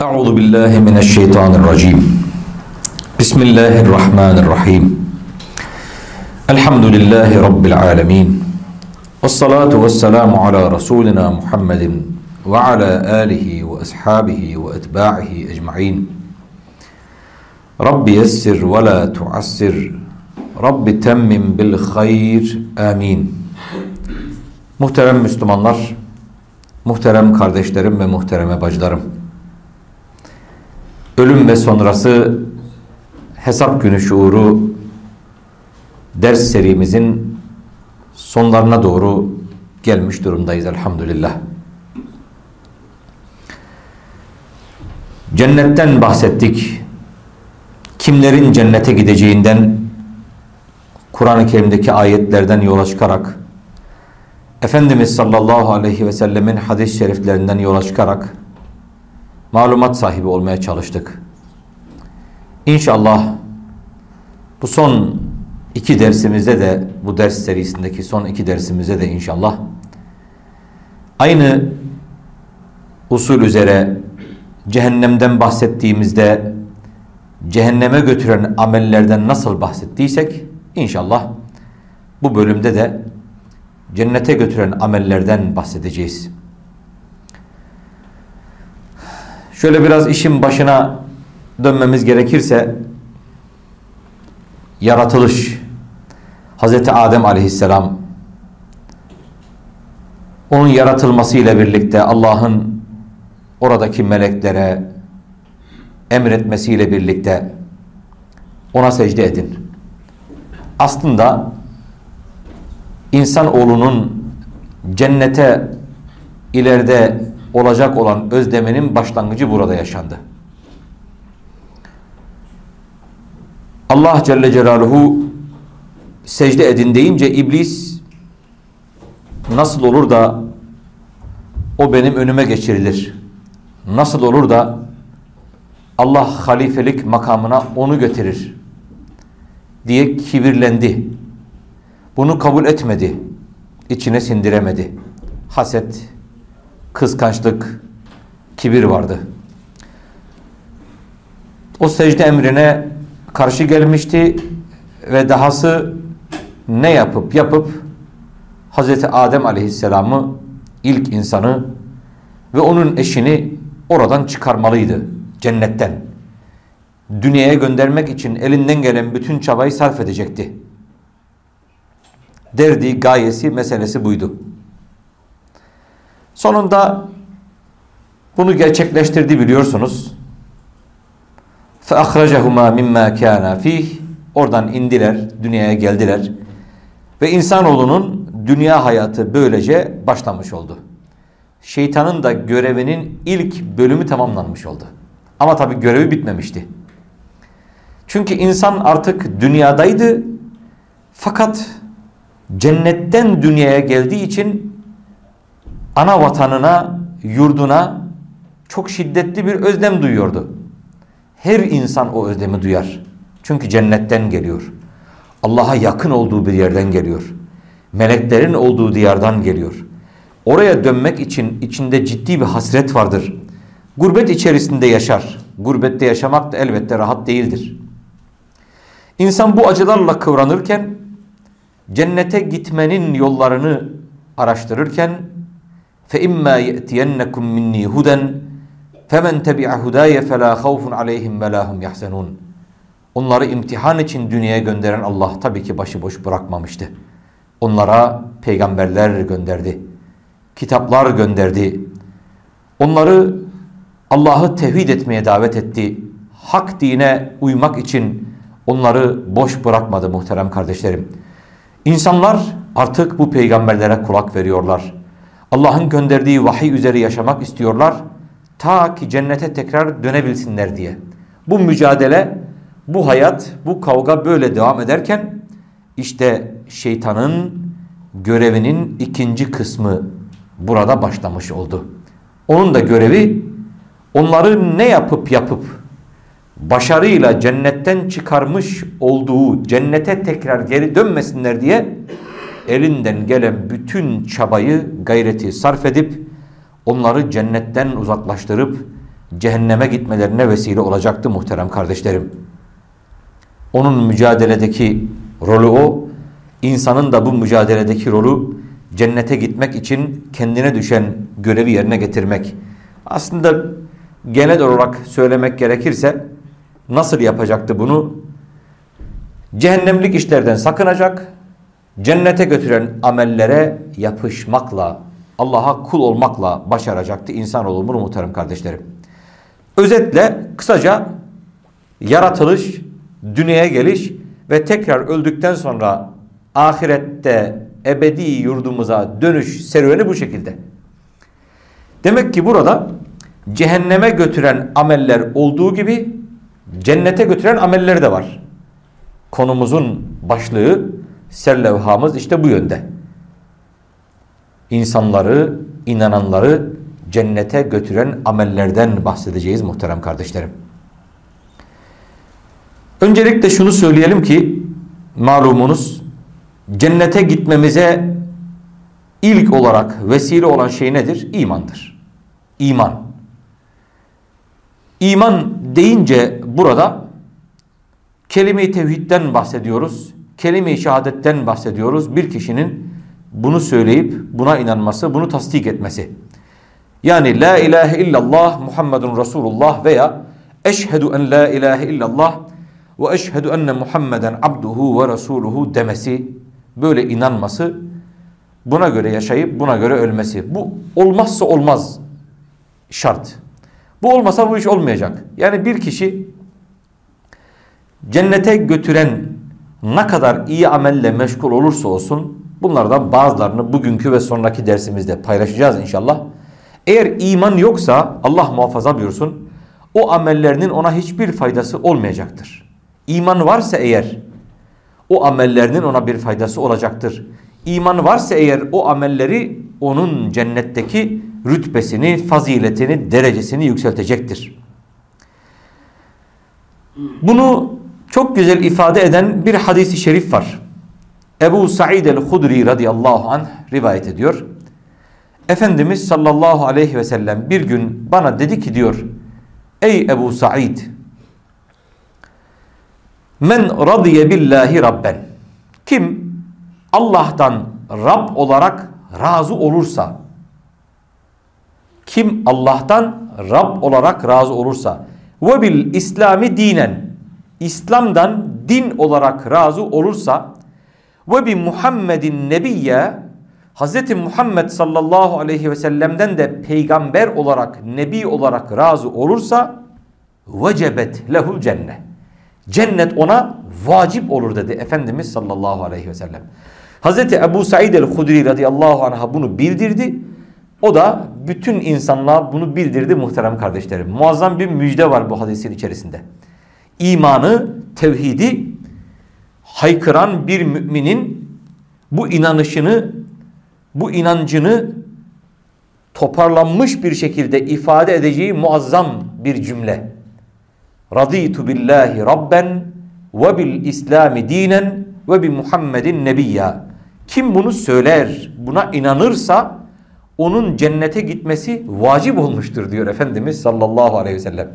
Euzu billahi mineşşeytanirracim. Bismillahirrahmanirrahim. Elhamdülillahi rabbil alamin. Ves salatu ves selamu ala rasulina Muhammedin ve ala alihi ve ashabihi ve etba'ihi ecmaîn. Rabbi yessir ve la tuassir. Rabbi temmim bil hayr. Amin. Muhterem Müslümanlar, muhterem kardeşlerim ve muhtereme bacılarım. Ölüm ve sonrası hesap günü şuuru ders serimizin sonlarına doğru gelmiş durumdayız elhamdülillah. Cennetten bahsettik. Kimlerin cennete gideceğinden Kur'an-ı Kerim'deki ayetlerden yola çıkarak Efendimiz sallallahu aleyhi ve sellemin hadis-i şeriflerinden yola çıkarak malumat sahibi olmaya çalıştık. İnşallah bu son iki dersimizde de bu ders serisindeki son iki dersimizde de inşallah aynı usul üzere cehennemden bahsettiğimizde cehenneme götüren amellerden nasıl bahsettiysek inşallah bu bölümde de cennete götüren amellerden bahsedeceğiz. Şöyle biraz işin başına dönmemiz gerekirse yaratılış Hazreti Adem aleyhisselam onun yaratılması ile birlikte Allah'ın oradaki meleklere emretmesiyle birlikte ona secde edin. Aslında insanoğlunun cennete ileride olacak olan özleminin başlangıcı burada yaşandı. Allah Celle Celaluhu secde edin deyince iblis nasıl olur da o benim önüme geçirilir? Nasıl olur da Allah halifelik makamına onu götürür? diye kibirlendi. Bunu kabul etmedi. İçine sindiremedi. Haset, kıskançlık, kibir vardı. O secde emrine karşı gelmişti ve dahası ne yapıp yapıp Hazreti Adem Aleyhisselam'ı ilk insanı ve onun eşini oradan çıkarmalıydı cennetten. Dünyaya göndermek için elinden gelen bütün çabayı sarf edecekti. Derdi, gayesi, meselesi buydu. Sonunda bunu gerçekleştirdi biliyorsunuz. فَاَخْرَجَهُمَا مِمَّا كَانَ ف۪يهِ Oradan indiler, dünyaya geldiler. Ve insanoğlunun dünya hayatı böylece başlamış oldu. Şeytanın da görevinin ilk bölümü tamamlanmış oldu. Ama tabi görevi bitmemişti. Çünkü insan artık dünyadaydı. Fakat cennetten dünyaya geldiği için ana vatanına, yurduna çok şiddetli bir özlem duyuyordu. Her insan o özlemi duyar. Çünkü cennetten geliyor. Allah'a yakın olduğu bir yerden geliyor. Meleklerin olduğu diyardan geliyor. Oraya dönmek için içinde ciddi bir hasret vardır. Gurbet içerisinde yaşar. Gurbette yaşamak da elbette rahat değildir. İnsan bu acılarla kıvranırken cennete gitmenin yollarını araştırırken فَاِمَّا يَأْتِيَنَّكُمْ مِنِّي هُدًا فَمَنْ تَبِعَ هُدَايَ فَلَا خَوْفٌ عَلَيْهِمْ وَلَا هُمْ يَحْزَنُونَ Onları imtihan için dünyaya gönderen Allah tabii ki başıboş bırakmamıştı. Onlara peygamberler gönderdi. Kitaplar gönderdi. Onları Allah'ı tevhid etmeye davet etti. Hak dine uymak için onları boş bırakmadı muhterem kardeşlerim. İnsanlar artık bu peygamberlere kulak veriyorlar. Allah'ın gönderdiği vahiy üzere yaşamak istiyorlar. Ta ki cennete tekrar dönebilsinler diye. Bu mücadele, bu hayat, bu kavga böyle devam ederken işte şeytanın görevinin ikinci kısmı burada başlamış oldu. Onun da görevi onları ne yapıp yapıp başarıyla cennetten çıkarmış olduğu cennete tekrar geri dönmesinler diye elinden gelen bütün çabayı, gayreti sarf edip onları cennetten uzaklaştırıp cehenneme gitmelerine vesile olacaktı muhterem kardeşlerim. Onun mücadeledeki rolü o, insanın da bu mücadeledeki rolü cennete gitmek için kendine düşen görevi yerine getirmek. Aslında genel olarak söylemek gerekirse nasıl yapacaktı bunu? Cehennemlik işlerden sakınacak, cennete götüren amellere yapışmakla, Allah'a kul olmakla başaracaktı insanoğlu bunu muhterem kardeşlerim. Özetle kısaca yaratılış, dünyaya geliş ve tekrar öldükten sonra ahirette ebedi yurdumuza dönüş serüveni bu şekilde. Demek ki burada cehenneme götüren ameller olduğu gibi cennete götüren ameller de var. Konumuzun başlığı serlevhamız işte bu yönde. İnsanları, inananları cennete götüren amellerden bahsedeceğiz muhterem kardeşlerim. Öncelikle şunu söyleyelim ki malumunuz cennete gitmemize ilk olarak vesile olan şey nedir? İmandır. İman. İman deyince burada kelime-i tevhidden bahsediyoruz. Kelime-i şehadetten bahsediyoruz. Bir kişinin bunu söyleyip buna inanması, bunu tasdik etmesi. Yani la ilahe illallah Muhammedun Resulullah veya eşhedü en la ilahe illallah ve eşhedü enne Muhammeden abduhu ve resuluhu demesi, böyle inanması, buna göre yaşayıp buna göre ölmesi. Bu olmazsa olmaz şart. Bu olmasa bu iş olmayacak. Yani bir kişi cennete götüren ne kadar iyi amelle meşgul olursa olsun bunlardan bazılarını bugünkü ve sonraki dersimizde paylaşacağız inşallah. Eğer iman yoksa Allah muhafaza buyursun o amellerinin ona hiçbir faydası olmayacaktır. İman varsa eğer o amellerinin ona bir faydası olacaktır. İman varsa eğer o amelleri onun cennetteki rütbesini, faziletini, derecesini yükseltecektir. Bunu çok güzel ifade eden bir hadisi şerif var. Ebu Sa'id el-Hudri radıyallahu anh rivayet ediyor. Efendimiz sallallahu aleyhi ve sellem bir gün bana dedi ki diyor Ey Ebu Sa'id Men radiye billahi rabben Kim Allah'tan Rab olarak razı olursa kim Allah'tan Rab olarak razı olursa ve bil İslami dinen İslam'dan din olarak razı olursa ve bi Muhammedin nebiyye Hz. Muhammed sallallahu aleyhi ve sellem'den de peygamber olarak, nebi olarak razı olursa vecebet lehul cennet. Cennet ona vacip olur dedi Efendimiz sallallahu aleyhi ve sellem. Hz. Ebu Said el-Hudri radıyallahu anh'a bunu bildirdi. O da bütün insanlığa bunu bildirdi muhterem kardeşlerim. Muazzam bir müjde var bu hadisin içerisinde. İmanı, tevhidi haykıran bir müminin bu inanışını bu inancını toparlanmış bir şekilde ifade edeceği muazzam bir cümle. Raditu billahi rabben ve bil islami dinen ve bi Muhammedin nebiyya. Kim bunu söyler, buna inanırsa onun cennete gitmesi vacip olmuştur diyor Efendimiz sallallahu aleyhi ve sellem.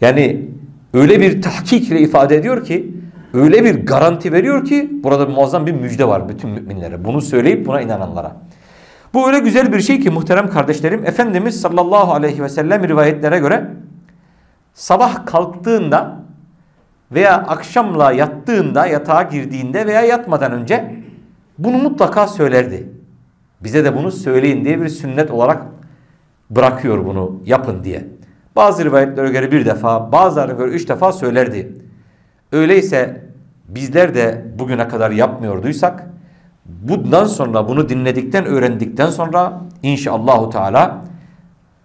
Yani öyle bir tahkikle ifade ediyor ki, öyle bir garanti veriyor ki burada muazzam bir müjde var bütün müminlere. Bunu söyleyip buna inananlara. Bu öyle güzel bir şey ki muhterem kardeşlerim Efendimiz sallallahu aleyhi ve sellem rivayetlere göre sabah kalktığında veya akşamla yattığında yatağa girdiğinde veya yatmadan önce bunu mutlaka söylerdi. Bize de bunu söyleyin diye bir sünnet olarak bırakıyor bunu yapın diye. Bazı rivayetlere göre bir defa bazılarına göre üç defa söylerdi. Öyleyse bizler de bugüne kadar yapmıyorduysak bundan sonra bunu dinledikten öğrendikten sonra inşallahü teala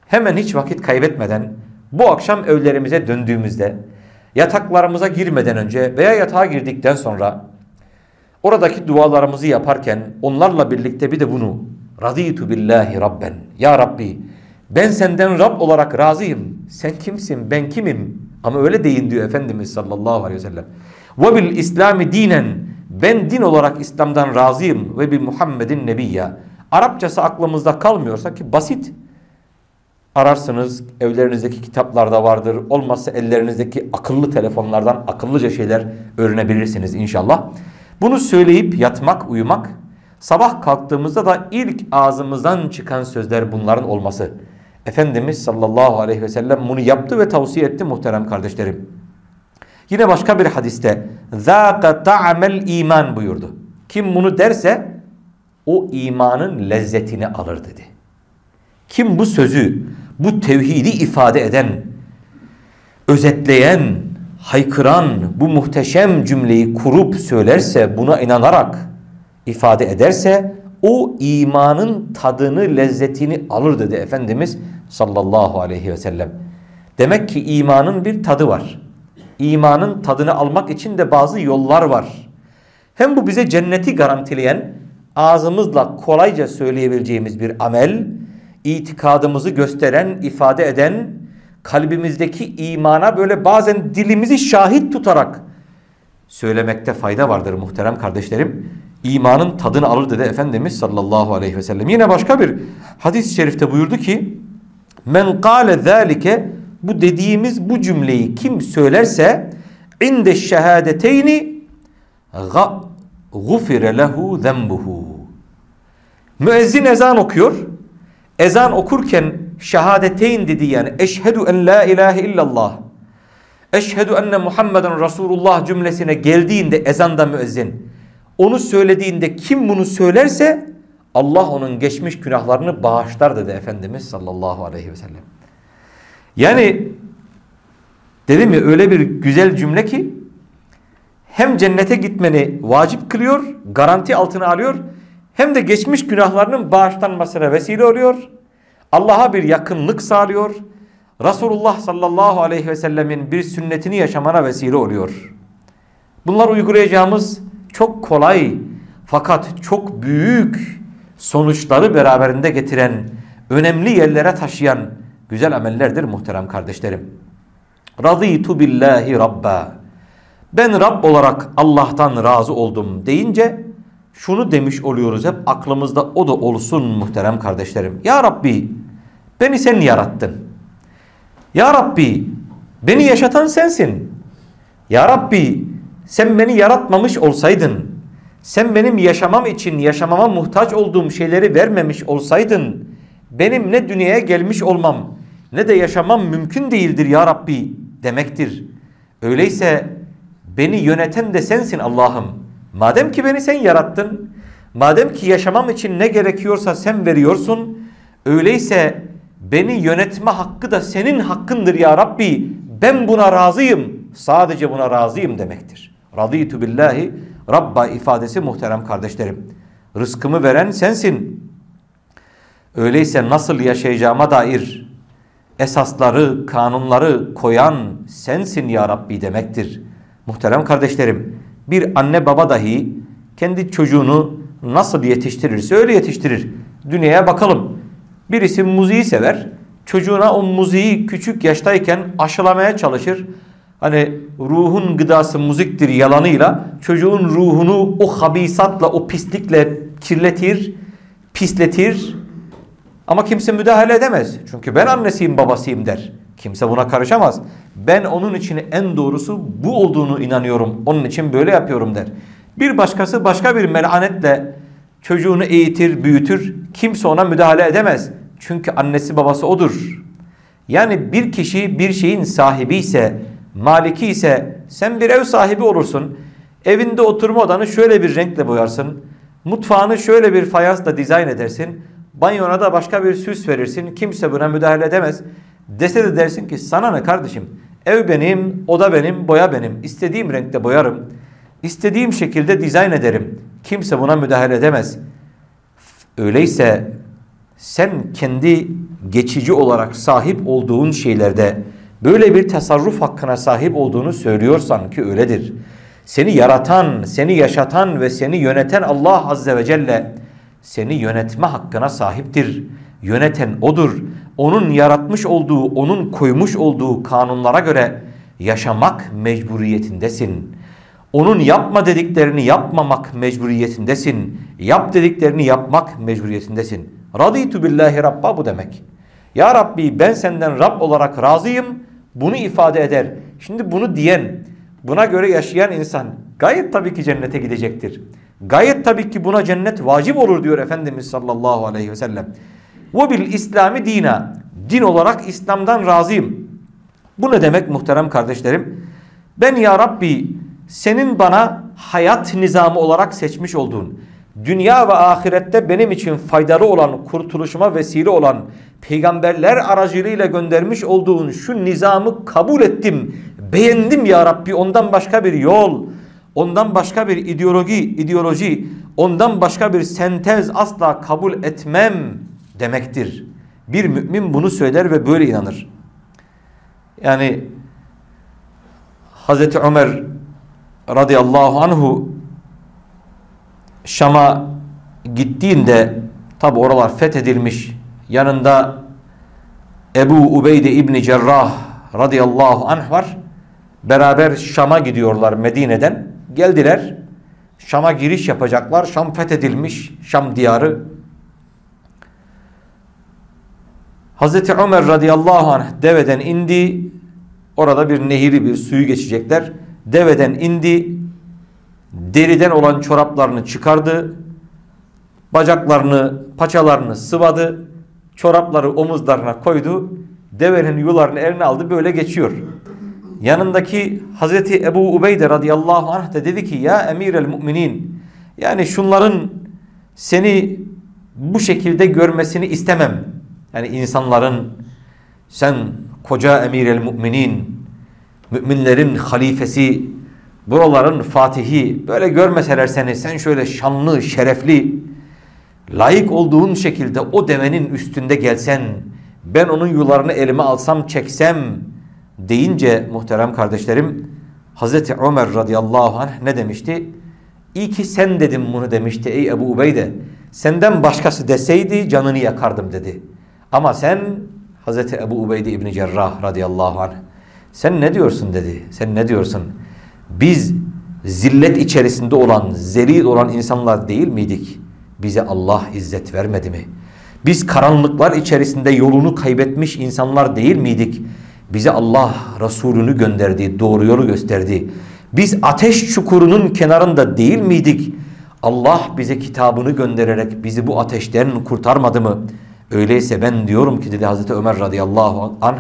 hemen hiç vakit kaybetmeden bu akşam evlerimize döndüğümüzde yataklarımıza girmeden önce veya yatağa girdikten sonra oradaki dualarımızı yaparken onlarla birlikte bir de bunu raditu billahi rabben ya Rabbi ben senden Rab olarak razıyım sen kimsin ben kimim ama öyle deyin diyor Efendimiz sallallahu aleyhi ve sellem ve bil İslami dinen ben din olarak İslam'dan razıyım ve bir Muhammedin nebiyya. Arapçası aklımızda kalmıyorsa ki basit. Ararsınız evlerinizdeki kitaplarda vardır. Olmazsa ellerinizdeki akıllı telefonlardan akıllıca şeyler öğrenebilirsiniz inşallah. Bunu söyleyip yatmak, uyumak, sabah kalktığımızda da ilk ağzımızdan çıkan sözler bunların olması. Efendimiz sallallahu aleyhi ve sellem bunu yaptı ve tavsiye etti muhterem kardeşlerim. Yine başka bir hadiste ذَاقَ تَعْمَ iman buyurdu. Kim bunu derse o imanın lezzetini alır dedi. Kim bu sözü, bu tevhidi ifade eden, özetleyen, haykıran bu muhteşem cümleyi kurup söylerse, buna inanarak ifade ederse o imanın tadını, lezzetini alır dedi Efendimiz sallallahu aleyhi ve sellem. Demek ki imanın bir tadı var. İmanın tadını almak için de bazı yollar var. Hem bu bize cenneti garantileyen, ağzımızla kolayca söyleyebileceğimiz bir amel, itikadımızı gösteren, ifade eden, kalbimizdeki imana böyle bazen dilimizi şahit tutarak söylemekte fayda vardır muhterem kardeşlerim. İmanın tadını alır dedi Efendimiz sallallahu aleyhi ve sellem. Yine başka bir hadis-i şerifte buyurdu ki Men kâle zâlike bu dediğimiz bu cümleyi kim söylerse inde şehadeteyni gufire lehu zembuhu. Müezzin ezan okuyor. Ezan okurken şehadeteyn dedi yani eşhedü en la ilahe illallah. Eşhedü enne Muhammeden Resulullah cümlesine geldiğinde ezanda müezzin onu söylediğinde kim bunu söylerse Allah onun geçmiş günahlarını bağışlar dedi Efendimiz sallallahu aleyhi ve sellem. Yani dedim mi öyle bir güzel cümle ki hem cennete gitmeni vacip kılıyor, garanti altına alıyor hem de geçmiş günahlarının bağışlanmasına vesile oluyor. Allah'a bir yakınlık sağlıyor. Resulullah sallallahu aleyhi ve sellemin bir sünnetini yaşamana vesile oluyor. Bunlar uygulayacağımız çok kolay fakat çok büyük sonuçları beraberinde getiren, önemli yerlere taşıyan güzel amellerdir muhterem kardeşlerim. Raditu billahi rabba. Ben Rab olarak Allah'tan razı oldum deyince şunu demiş oluyoruz hep aklımızda o da olsun muhterem kardeşlerim. Ya Rabbi beni sen yarattın. Ya Rabbi beni yaşatan sensin. Ya Rabbi sen beni yaratmamış olsaydın, sen benim yaşamam için yaşamama muhtaç olduğum şeyleri vermemiş olsaydın, benim ne dünyaya gelmiş olmam ne de yaşamam mümkün değildir ya Rabbi demektir. Öyleyse beni yöneten de sensin Allah'ım. Madem ki beni sen yarattın, madem ki yaşamam için ne gerekiyorsa sen veriyorsun, öyleyse beni yönetme hakkı da senin hakkındır ya Rabbi. Ben buna razıyım. Sadece buna razıyım demektir. Raditu billahi Rabba ifadesi muhterem kardeşlerim. Rızkımı veren sensin. Öyleyse nasıl yaşayacağıma dair esasları, kanunları koyan sensin ya Rabbi demektir. Muhterem kardeşlerim, bir anne baba dahi kendi çocuğunu nasıl yetiştirirse öyle yetiştirir. Dünyaya bakalım. Birisi muziği sever. Çocuğuna o muziği küçük yaştayken aşılamaya çalışır hani ruhun gıdası müziktir yalanıyla çocuğun ruhunu o habisatla o pislikle kirletir, pisletir ama kimse müdahale edemez. Çünkü ben annesiyim babasıyım der. Kimse buna karışamaz. Ben onun için en doğrusu bu olduğunu inanıyorum. Onun için böyle yapıyorum der. Bir başkası başka bir melanetle çocuğunu eğitir, büyütür. Kimse ona müdahale edemez. Çünkü annesi babası odur. Yani bir kişi bir şeyin sahibi ise Maliki ise sen bir ev sahibi olursun. Evinde oturma odanı şöyle bir renkle boyarsın. Mutfağını şöyle bir fayansla dizayn edersin. Banyona da başka bir süs verirsin. Kimse buna müdahale edemez. Dese de dersin ki sana ne kardeşim? Ev benim, oda benim, boya benim. İstediğim renkte boyarım. İstediğim şekilde dizayn ederim. Kimse buna müdahale edemez. Öyleyse sen kendi geçici olarak sahip olduğun şeylerde böyle bir tasarruf hakkına sahip olduğunu söylüyorsan ki öyledir. Seni yaratan, seni yaşatan ve seni yöneten Allah Azze ve Celle seni yönetme hakkına sahiptir. Yöneten odur. Onun yaratmış olduğu, onun koymuş olduğu kanunlara göre yaşamak mecburiyetindesin. Onun yapma dediklerini yapmamak mecburiyetindesin. Yap dediklerini yapmak mecburiyetindesin. Raditu billahi rabba bu demek. Ya Rabbi ben senden Rab olarak razıyım. Bunu ifade eder. Şimdi bunu diyen, buna göre yaşayan insan gayet tabii ki cennete gidecektir. Gayet tabii ki buna cennet vacip olur diyor Efendimiz sallallahu aleyhi ve sellem. Ve bil İslami dina. Din olarak İslam'dan razıyım. Bu ne demek muhterem kardeşlerim? Ben ya Rabbi senin bana hayat nizamı olarak seçmiş olduğun, dünya ve ahirette benim için faydalı olan, kurtuluşuma vesile olan peygamberler aracılığıyla göndermiş olduğun şu nizamı kabul ettim. Beğendim ya Rabbi ondan başka bir yol, ondan başka bir ideoloji, ideoloji, ondan başka bir sentez asla kabul etmem demektir. Bir mümin bunu söyler ve böyle inanır. Yani Hazreti Ömer radıyallahu anhu Şam'a gittiğinde tabi oralar fethedilmiş yanında Ebu Ubeyde İbni Cerrah radıyallahu anh var. Beraber Şam'a gidiyorlar Medine'den. Geldiler. Şam'a giriş yapacaklar. Şam fethedilmiş. Şam diyarı. Hazreti Ömer radıyallahu anh deveden indi. Orada bir nehiri bir suyu geçecekler. Deveden indi. Deriden olan çoraplarını çıkardı. Bacaklarını, paçalarını sıvadı. Çorapları omuzlarına koydu. Devenin yularını eline aldı böyle geçiyor. Yanındaki Hazreti Ebu Ubeyde radıyallahu anh de dedi ki ya emir el müminin yani şunların seni bu şekilde görmesini istemem. Yani insanların sen koca emir el müminin müminlerin halifesi buraların fatihi böyle görmeseler seni sen şöyle şanlı şerefli layık olduğun şekilde o devenin üstünde gelsen ben onun yularını elime alsam çeksem deyince muhterem kardeşlerim Hazreti Ömer radıyallahu anh ne demişti? İyi ki sen dedim bunu demişti ey Ebu Ubeyde. Senden başkası deseydi canını yakardım dedi. Ama sen Hazreti Ebu Ubeyde İbni Cerrah radıyallahu anh sen ne diyorsun dedi. Sen ne diyorsun? Biz zillet içerisinde olan, zelil olan insanlar değil miydik? Bize Allah izzet vermedi mi? Biz karanlıklar içerisinde yolunu kaybetmiş insanlar değil miydik? Bize Allah Resulünü gönderdi, doğru yolu gösterdi. Biz ateş çukurunun kenarında değil miydik? Allah bize kitabını göndererek bizi bu ateşten kurtarmadı mı? Öyleyse ben diyorum ki dedi Hazreti Ömer radıyallahu anh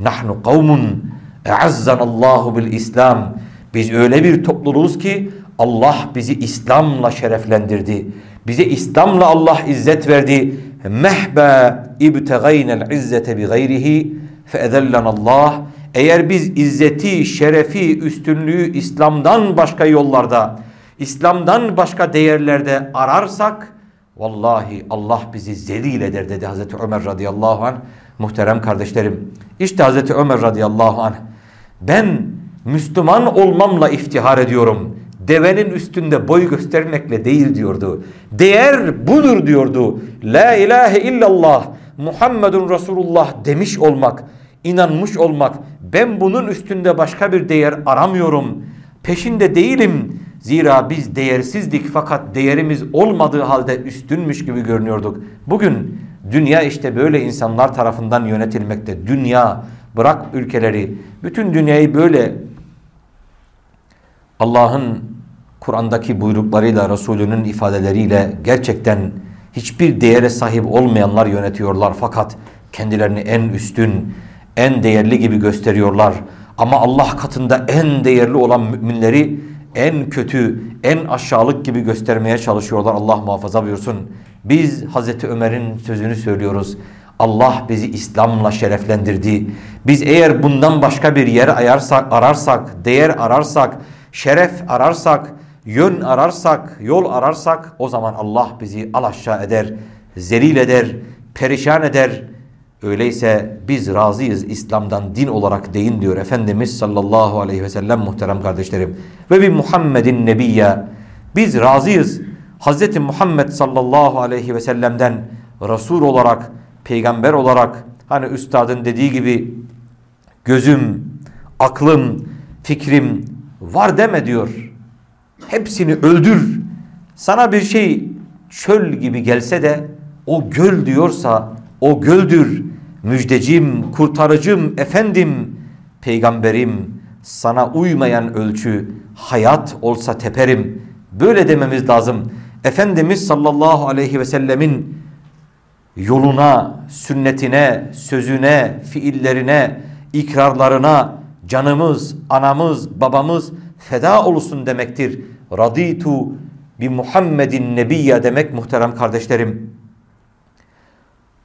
nahnu kavmun e'azzanallahu bil İslam biz öyle bir topluluğuz ki Allah bizi İslam'la şereflendirdi. Bize İslam'la Allah izzet verdi. Mehbe ibtegaynel izzete bi gayrihi Allah. Eğer biz izzeti, şerefi, üstünlüğü İslam'dan başka yollarda, İslam'dan başka değerlerde ararsak vallahi Allah bizi zelil eder dedi Hazreti Ömer radıyallahu anh. Muhterem kardeşlerim işte Hazreti Ömer radıyallahu anh ben Müslüman olmamla iftihar ediyorum. Devenin üstünde boy göstermekle değil diyordu. Değer budur diyordu. La ilahe illallah Muhammedun Resulullah demiş olmak, inanmış olmak. Ben bunun üstünde başka bir değer aramıyorum. Peşinde değilim. Zira biz değersizdik fakat değerimiz olmadığı halde üstünmüş gibi görünüyorduk. Bugün dünya işte böyle insanlar tarafından yönetilmekte. Dünya bırak ülkeleri bütün dünyayı böyle Allah'ın Kur'an'daki buyruklarıyla Resulünün ifadeleriyle gerçekten hiçbir değere sahip olmayanlar yönetiyorlar fakat kendilerini en üstün, en değerli gibi gösteriyorlar. Ama Allah katında en değerli olan müminleri en kötü, en aşağılık gibi göstermeye çalışıyorlar. Allah muhafaza buyursun. Biz Hazreti Ömer'in sözünü söylüyoruz. Allah bizi İslam'la şereflendirdi. Biz eğer bundan başka bir yer ayarsak, ararsak, değer ararsak, şeref ararsak, yön ararsak, yol ararsak o zaman Allah bizi alaşağı eder, zelil eder, perişan eder. Öyleyse biz razıyız İslam'dan din olarak deyin diyor Efendimiz sallallahu aleyhi ve sellem muhterem kardeşlerim. Ve bir Muhammedin nebiyye biz razıyız Hazreti Muhammed sallallahu aleyhi ve sellem'den Resul olarak, peygamber olarak hani üstadın dediği gibi gözüm, aklım, fikrim var deme diyor. Hepsini öldür. Sana bir şey çöl gibi gelse de o göl diyorsa o göldür. müjdecim, kurtarıcım, efendim, peygamberim, sana uymayan ölçü, hayat olsa teperim. Böyle dememiz lazım. Efendimiz sallallahu aleyhi ve sellemin yoluna, sünnetine, sözüne, fiillerine, ikrarlarına canımız, anamız, babamız feda olsun demektir. Raditu bi Muhammedin nebiyya demek muhterem kardeşlerim.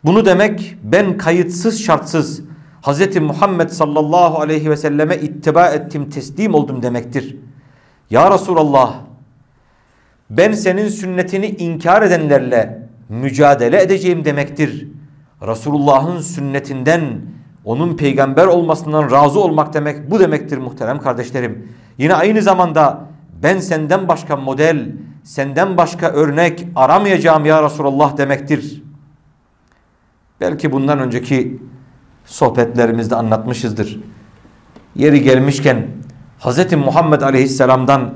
Bunu demek ben kayıtsız şartsız Hz. Muhammed sallallahu aleyhi ve selleme ittiba ettim, teslim oldum demektir. Ya Resulallah ben senin sünnetini inkar edenlerle mücadele edeceğim demektir. Resulullah'ın sünnetinden onun peygamber olmasından razı olmak demek bu demektir muhterem kardeşlerim. Yine aynı zamanda ben senden başka model, senden başka örnek aramayacağım ya Resulullah demektir. Belki bundan önceki sohbetlerimizde anlatmışızdır. Yeri gelmişken Hz. Muhammed Aleyhisselam'dan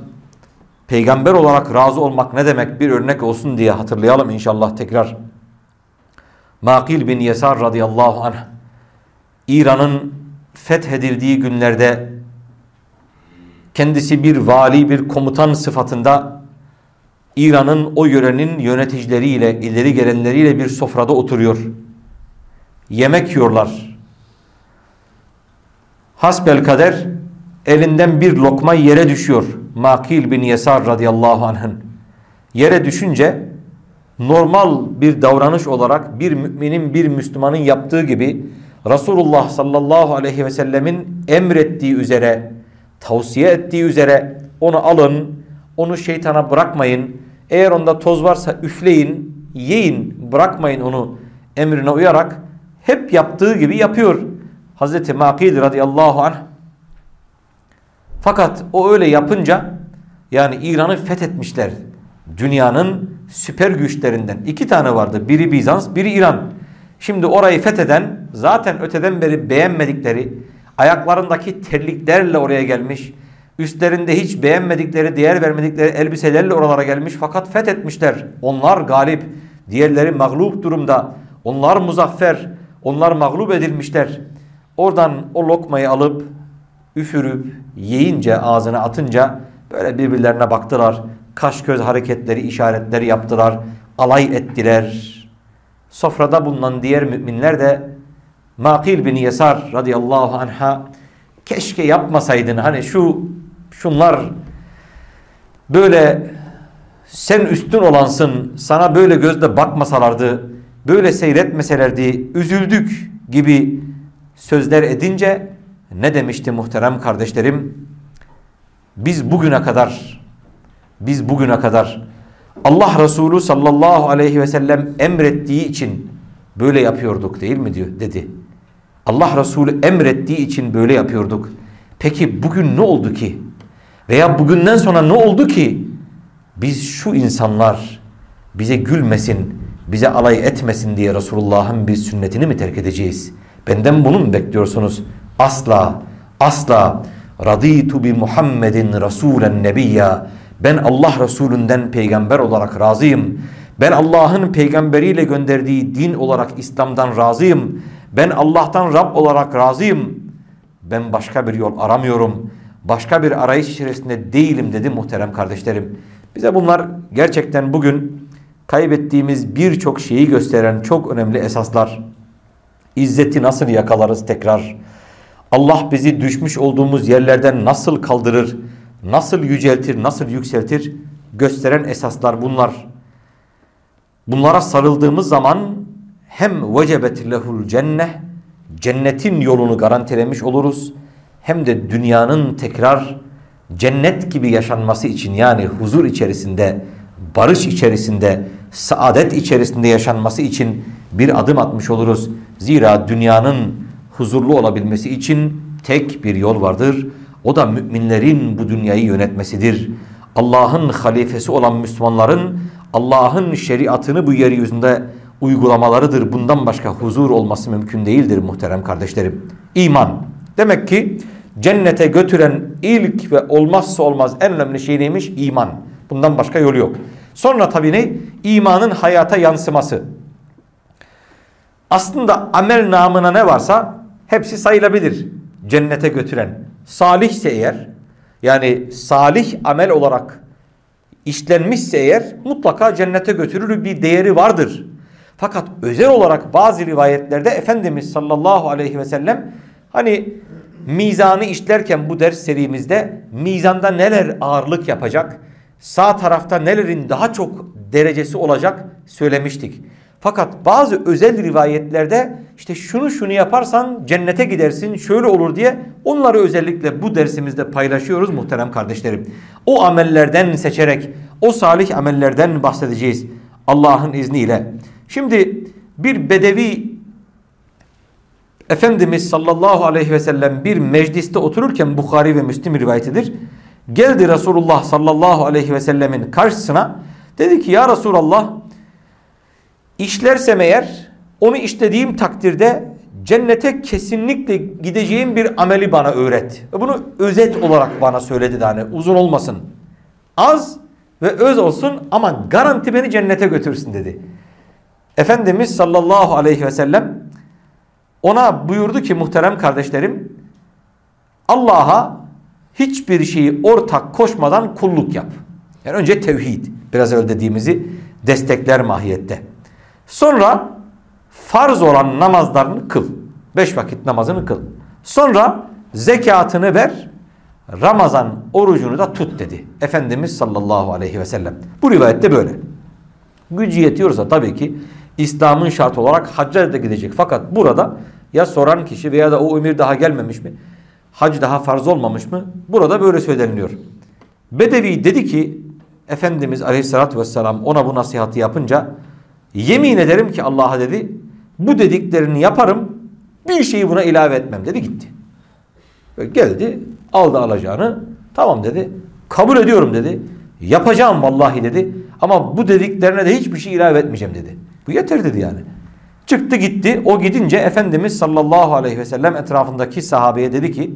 peygamber olarak razı olmak ne demek bir örnek olsun diye hatırlayalım inşallah tekrar. Makil bin Yesar radıyallahu anh İran'ın fethedildiği günlerde kendisi bir vali bir komutan sıfatında İran'ın o yörenin yöneticileriyle ileri gelenleriyle bir sofrada oturuyor. Yemek yiyorlar. Hasbel kader elinden bir lokma yere düşüyor. Makil bin Yesar radıyallahu anh'ın. Yere düşünce normal bir davranış olarak bir müminin bir Müslümanın yaptığı gibi Resulullah sallallahu aleyhi ve sellemin emrettiği üzere tavsiye ettiği üzere onu alın onu şeytana bırakmayın eğer onda toz varsa üfleyin yiyin bırakmayın onu emrine uyarak hep yaptığı gibi yapıyor. Hazreti Makil radıyallahu anh fakat o öyle yapınca yani İran'ı fethetmişler. Dünyanın süper güçlerinden iki tane vardı. Biri Bizans, biri İran. Şimdi orayı fetheden zaten öteden beri beğenmedikleri, ayaklarındaki terliklerle oraya gelmiş, üstlerinde hiç beğenmedikleri, değer vermedikleri elbiselerle oralara gelmiş fakat fethetmişler. Onlar galip, diğerleri mağlup durumda. Onlar muzaffer, onlar mağlup edilmişler. Oradan o lokmayı alıp üfürüp yiyince ağzına atınca böyle birbirlerine baktılar. Kaş göz hareketleri, işaretleri yaptılar. Alay ettiler. Sofrada bulunan diğer müminler de Makil bin Yesar radıyallahu anha keşke yapmasaydın hani şu şunlar böyle sen üstün olansın sana böyle gözle bakmasalardı böyle seyretmeselerdi üzüldük gibi sözler edince ne demişti muhterem kardeşlerim? Biz bugüne kadar biz bugüne kadar Allah Resulü sallallahu aleyhi ve sellem emrettiği için böyle yapıyorduk değil mi diyor dedi. Allah Resulü emrettiği için böyle yapıyorduk. Peki bugün ne oldu ki? Veya bugünden sonra ne oldu ki? Biz şu insanlar bize gülmesin, bize alay etmesin diye Resulullah'ın bir sünnetini mi terk edeceğiz? Benden bunu mu bekliyorsunuz? Asla, asla. Raditu bi Muhammedin Rasulen Nebiyya. Ben Allah Resulünden peygamber olarak razıyım. Ben Allah'ın peygamberiyle gönderdiği din olarak İslam'dan razıyım. Ben Allah'tan Rab olarak razıyım. Ben başka bir yol aramıyorum. Başka bir arayış içerisinde değilim dedi muhterem kardeşlerim. Bize bunlar gerçekten bugün kaybettiğimiz birçok şeyi gösteren çok önemli esaslar. İzzeti nasıl yakalarız tekrar? Allah bizi düşmüş olduğumuz yerlerden nasıl kaldırır? Nasıl yüceltir, nasıl yükseltir? Gösteren esaslar bunlar. Bunlara sarıldığımız zaman hem vecebet lehul cenneh cennetin yolunu garantilemiş oluruz. Hem de dünyanın tekrar cennet gibi yaşanması için yani huzur içerisinde, barış içerisinde, saadet içerisinde yaşanması için bir adım atmış oluruz. Zira dünyanın huzurlu olabilmesi için tek bir yol vardır. O da müminlerin bu dünyayı yönetmesidir. Allah'ın halifesi olan Müslümanların Allah'ın şeriatını bu yeryüzünde uygulamalarıdır. Bundan başka huzur olması mümkün değildir muhterem kardeşlerim. İman. Demek ki cennete götüren ilk ve olmazsa olmaz en önemli şey neymiş? İman. Bundan başka yolu yok. Sonra tabii ne? İmanın hayata yansıması. Aslında amel namına ne varsa hepsi sayılabilir. Cennete götüren. Salihse eğer yani salih amel olarak işlenmişse eğer mutlaka cennete götürür bir değeri vardır. Fakat özel olarak bazı rivayetlerde Efendimiz sallallahu aleyhi ve sellem hani mizanı işlerken bu ders serimizde mizanda neler ağırlık yapacak, sağ tarafta nelerin daha çok derecesi olacak söylemiştik. Fakat bazı özel rivayetlerde işte şunu şunu yaparsan cennete gidersin şöyle olur diye onları özellikle bu dersimizde paylaşıyoruz muhterem kardeşlerim. O amellerden seçerek o salih amellerden bahsedeceğiz Allah'ın izniyle. Şimdi bir bedevi Efendimiz sallallahu aleyhi ve sellem bir mecliste otururken Bukhari ve Müslim rivayetidir. Geldi Resulullah sallallahu aleyhi ve sellemin karşısına dedi ki ya Resulallah işlersem eğer onu işlediğim takdirde cennete kesinlikle gideceğim bir ameli bana öğret. Ve bunu özet olarak bana söyledi de hani uzun olmasın. Az ve öz olsun ama garanti beni cennete götürsün dedi. Efendimiz sallallahu aleyhi ve sellem ona buyurdu ki muhterem kardeşlerim Allah'a hiçbir şeyi ortak koşmadan kulluk yap. Yani önce tevhid biraz evvel dediğimizi destekler mahiyette. Sonra farz olan namazlarını kıl. Beş vakit namazını kıl. Sonra zekatını ver. Ramazan orucunu da tut dedi. Efendimiz sallallahu aleyhi ve sellem. Bu rivayette böyle. Gücü yetiyorsa tabii ki İslam'ın şartı olarak hacca da gidecek. Fakat burada ya soran kişi veya da o emir daha gelmemiş mi? Hac daha farz olmamış mı? Burada böyle söyleniliyor. Bedevi dedi ki Efendimiz aleyhissalatü vesselam ona bu nasihatı yapınca yemin ederim ki Allah'a dedi bu dediklerini yaparım bir şeyi buna ilave etmem dedi gitti. Ve geldi aldı alacağını tamam dedi kabul ediyorum dedi yapacağım vallahi dedi ama bu dediklerine de hiçbir şey ilave etmeyeceğim dedi. Bu yeter dedi yani. Çıktı gitti. O gidince Efendimiz sallallahu aleyhi ve sellem etrafındaki sahabeye dedi ki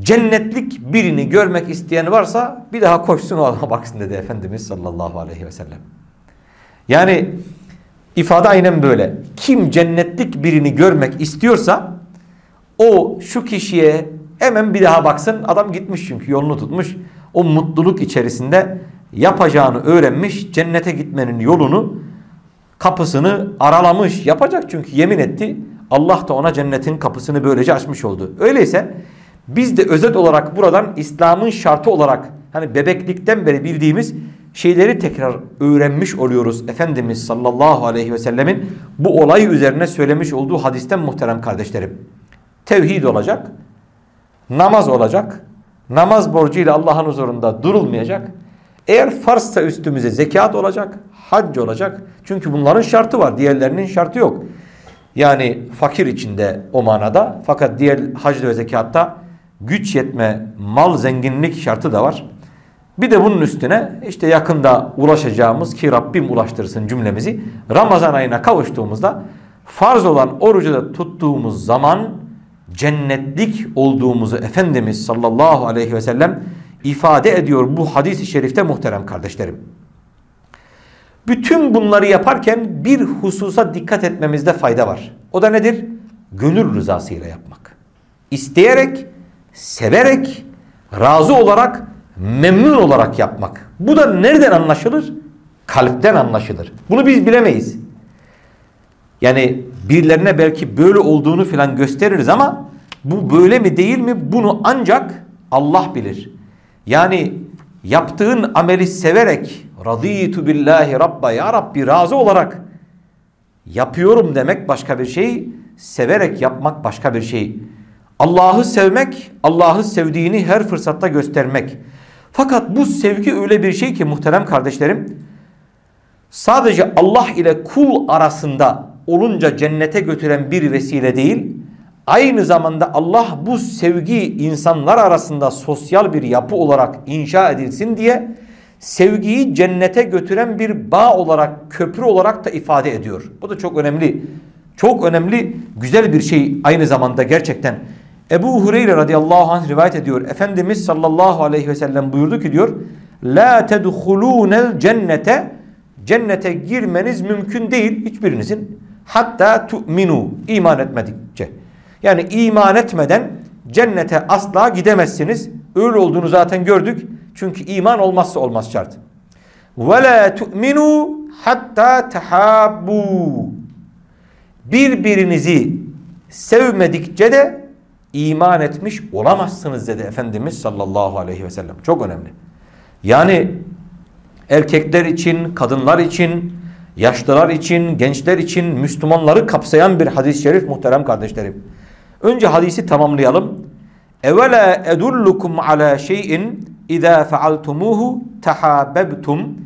cennetlik birini görmek isteyen varsa bir daha koşsun ona baksın dedi Efendimiz sallallahu aleyhi ve sellem. Yani ifade aynen böyle. Kim cennetlik birini görmek istiyorsa o şu kişiye hemen bir daha baksın. Adam gitmiş çünkü yolunu tutmuş. O mutluluk içerisinde yapacağını öğrenmiş. Cennete gitmenin yolunu kapısını aralamış. Yapacak çünkü yemin etti. Allah da ona cennetin kapısını böylece açmış oldu. Öyleyse biz de özet olarak buradan İslam'ın şartı olarak hani bebeklikten beri bildiğimiz şeyleri tekrar öğrenmiş oluyoruz. Efendimiz sallallahu aleyhi ve sellemin bu olay üzerine söylemiş olduğu hadisten muhterem kardeşlerim. Tevhid olacak, namaz olacak, namaz borcuyla Allah'ın huzurunda durulmayacak. Eğer farsa üstümüze zekat olacak, hac olacak. Çünkü bunların şartı var. Diğerlerinin şartı yok. Yani fakir içinde o manada. Fakat diğer hac ve zekatta güç yetme, mal zenginlik şartı da var. Bir de bunun üstüne işte yakında ulaşacağımız ki Rabbim ulaştırsın cümlemizi. Ramazan ayına kavuştuğumuzda farz olan orucu da tuttuğumuz zaman cennetlik olduğumuzu Efendimiz sallallahu aleyhi ve sellem ifade ediyor bu hadis-i şerifte muhterem kardeşlerim. Bütün bunları yaparken bir hususa dikkat etmemizde fayda var. O da nedir? Gönül rızasıyla yapmak. İsteyerek, severek, razı olarak, memnun olarak yapmak. Bu da nereden anlaşılır? Kalpten anlaşılır. Bunu biz bilemeyiz. Yani birilerine belki böyle olduğunu filan gösteririz ama bu böyle mi değil mi bunu ancak Allah bilir. Yani yaptığın ameli severek raditu billahi rabba ya Rabbi razı olarak yapıyorum demek başka bir şey. Severek yapmak başka bir şey. Allah'ı sevmek, Allah'ı sevdiğini her fırsatta göstermek. Fakat bu sevgi öyle bir şey ki muhterem kardeşlerim sadece Allah ile kul arasında olunca cennete götüren bir vesile değil Aynı zamanda Allah bu sevgi insanlar arasında sosyal bir yapı olarak inşa edilsin diye sevgiyi cennete götüren bir bağ olarak, köprü olarak da ifade ediyor. Bu da çok önemli. Çok önemli, güzel bir şey aynı zamanda gerçekten. Ebu Hureyre radıyallahu anh rivayet ediyor. Efendimiz sallallahu aleyhi ve sellem buyurdu ki diyor. La tedhulûnel cennete Cennete girmeniz mümkün değil hiçbirinizin. hatta tu'minu iman etmedikçe. Yani iman etmeden cennete asla gidemezsiniz. Öyle olduğunu zaten gördük. Çünkü iman olmazsa olmaz şart. Ve la hatta tahabbu. Birbirinizi sevmedikçe de iman etmiş olamazsınız dedi Efendimiz sallallahu aleyhi ve sellem. Çok önemli. Yani erkekler için, kadınlar için, yaşlılar için, gençler için, Müslümanları kapsayan bir hadis-i şerif muhterem kardeşlerim. Önce hadisi tamamlayalım. Evela edullukum ala şeyin İza fealtumuhu tahabbebtum.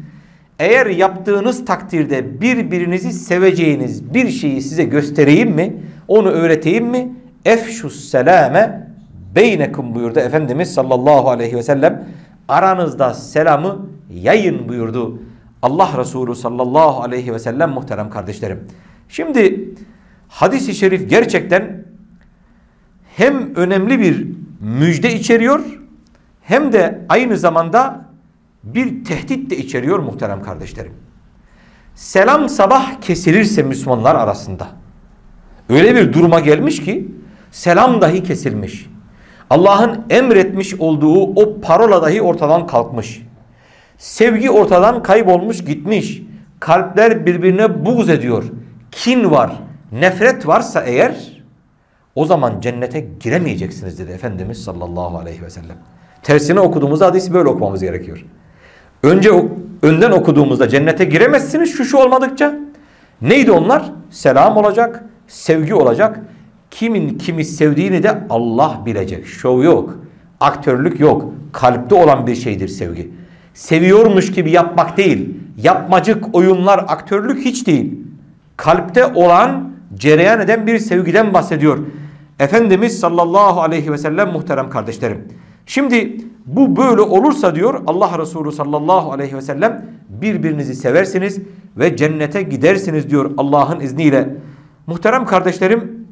Eğer yaptığınız takdirde birbirinizi seveceğiniz bir şeyi size göstereyim mi? Onu öğreteyim mi? Efşus selame beynekum buyurdu Efendimiz sallallahu aleyhi ve sellem. Aranızda selamı yayın buyurdu. Allah Resulü sallallahu aleyhi ve sellem muhterem kardeşlerim. Şimdi hadis-i şerif gerçekten hem önemli bir müjde içeriyor hem de aynı zamanda bir tehdit de içeriyor muhterem kardeşlerim. Selam sabah kesilirse Müslümanlar arasında öyle bir duruma gelmiş ki selam dahi kesilmiş. Allah'ın emretmiş olduğu o parola dahi ortadan kalkmış. Sevgi ortadan kaybolmuş gitmiş. Kalpler birbirine buğz ediyor. Kin var, nefret varsa eğer o zaman cennete giremeyeceksiniz dedi Efendimiz sallallahu aleyhi ve sellem. Tersine okuduğumuzda hadisi böyle okumamız gerekiyor. Önce önden okuduğumuzda cennete giremezsiniz şu şu olmadıkça. Neydi onlar? Selam olacak, sevgi olacak. Kimin kimi sevdiğini de Allah bilecek. Şov yok, aktörlük yok. Kalpte olan bir şeydir sevgi. Seviyormuş gibi yapmak değil. Yapmacık oyunlar, aktörlük hiç değil. Kalpte olan, cereyan eden bir sevgiden bahsediyor. Efendimiz sallallahu aleyhi ve sellem muhterem kardeşlerim. Şimdi bu böyle olursa diyor Allah Resulü sallallahu aleyhi ve sellem birbirinizi seversiniz ve cennete gidersiniz diyor Allah'ın izniyle. Muhterem kardeşlerim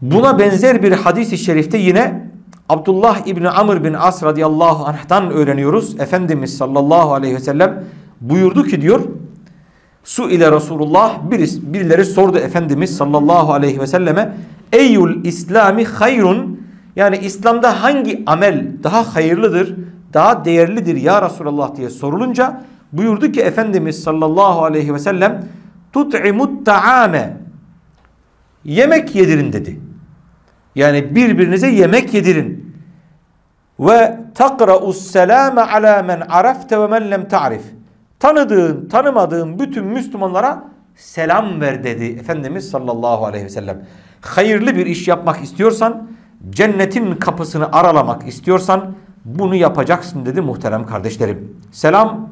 buna benzer bir hadis-i şerifte yine Abdullah İbni Amr bin As radıyallahu anh'tan öğreniyoruz. Efendimiz sallallahu aleyhi ve sellem buyurdu ki diyor Su ile Resulullah birisi, birileri sordu Efendimiz sallallahu aleyhi ve selleme Eyyul İslami hayrun yani İslam'da hangi amel daha hayırlıdır, daha değerlidir ya Resulallah diye sorulunca buyurdu ki Efendimiz sallallahu aleyhi ve sellem tut'imut ta'ame yemek yedirin dedi. Yani birbirinize yemek yedirin. Ve takra'us selame ala men arafte ve men lem ta'rif. Tanıdığın, tanımadığın bütün Müslümanlara selam ver dedi Efendimiz sallallahu aleyhi ve sellem hayırlı bir iş yapmak istiyorsan, cennetin kapısını aralamak istiyorsan bunu yapacaksın dedi muhterem kardeşlerim. Selam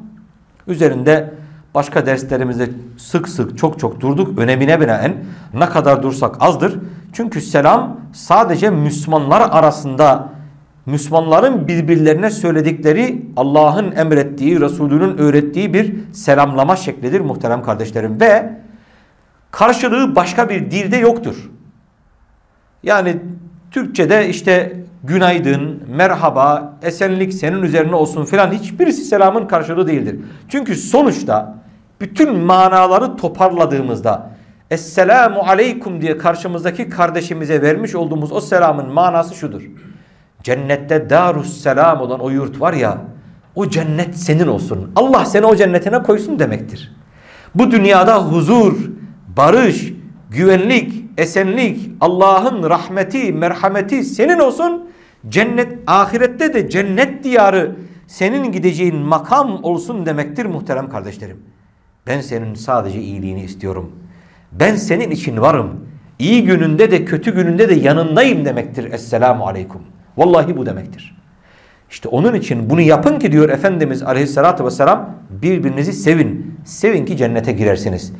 üzerinde başka derslerimizde sık sık çok çok durduk. Önemine binaen ne kadar dursak azdır. Çünkü selam sadece Müslümanlar arasında Müslümanların birbirlerine söyledikleri Allah'ın emrettiği, Resulünün öğrettiği bir selamlama şeklidir muhterem kardeşlerim. Ve karşılığı başka bir dilde yoktur. Yani Türkçe'de işte günaydın, merhaba, esenlik senin üzerine olsun filan hiçbirisi selamın karşılığı değildir. Çünkü sonuçta bütün manaları toparladığımızda Esselamu aleykum diye karşımızdaki kardeşimize vermiş olduğumuz o selamın manası şudur. Cennette darus selam olan o yurt var ya o cennet senin olsun. Allah seni o cennetine koysun demektir. Bu dünyada huzur, barış, güvenlik, esenlik, Allah'ın rahmeti, merhameti senin olsun. Cennet ahirette de cennet diyarı senin gideceğin makam olsun demektir muhterem kardeşlerim. Ben senin sadece iyiliğini istiyorum. Ben senin için varım. İyi gününde de kötü gününde de yanındayım demektir. Esselamu aleyküm. Vallahi bu demektir. İşte onun için bunu yapın ki diyor Efendimiz aleyhissalatü vesselam birbirinizi sevin. Sevin ki cennete girersiniz.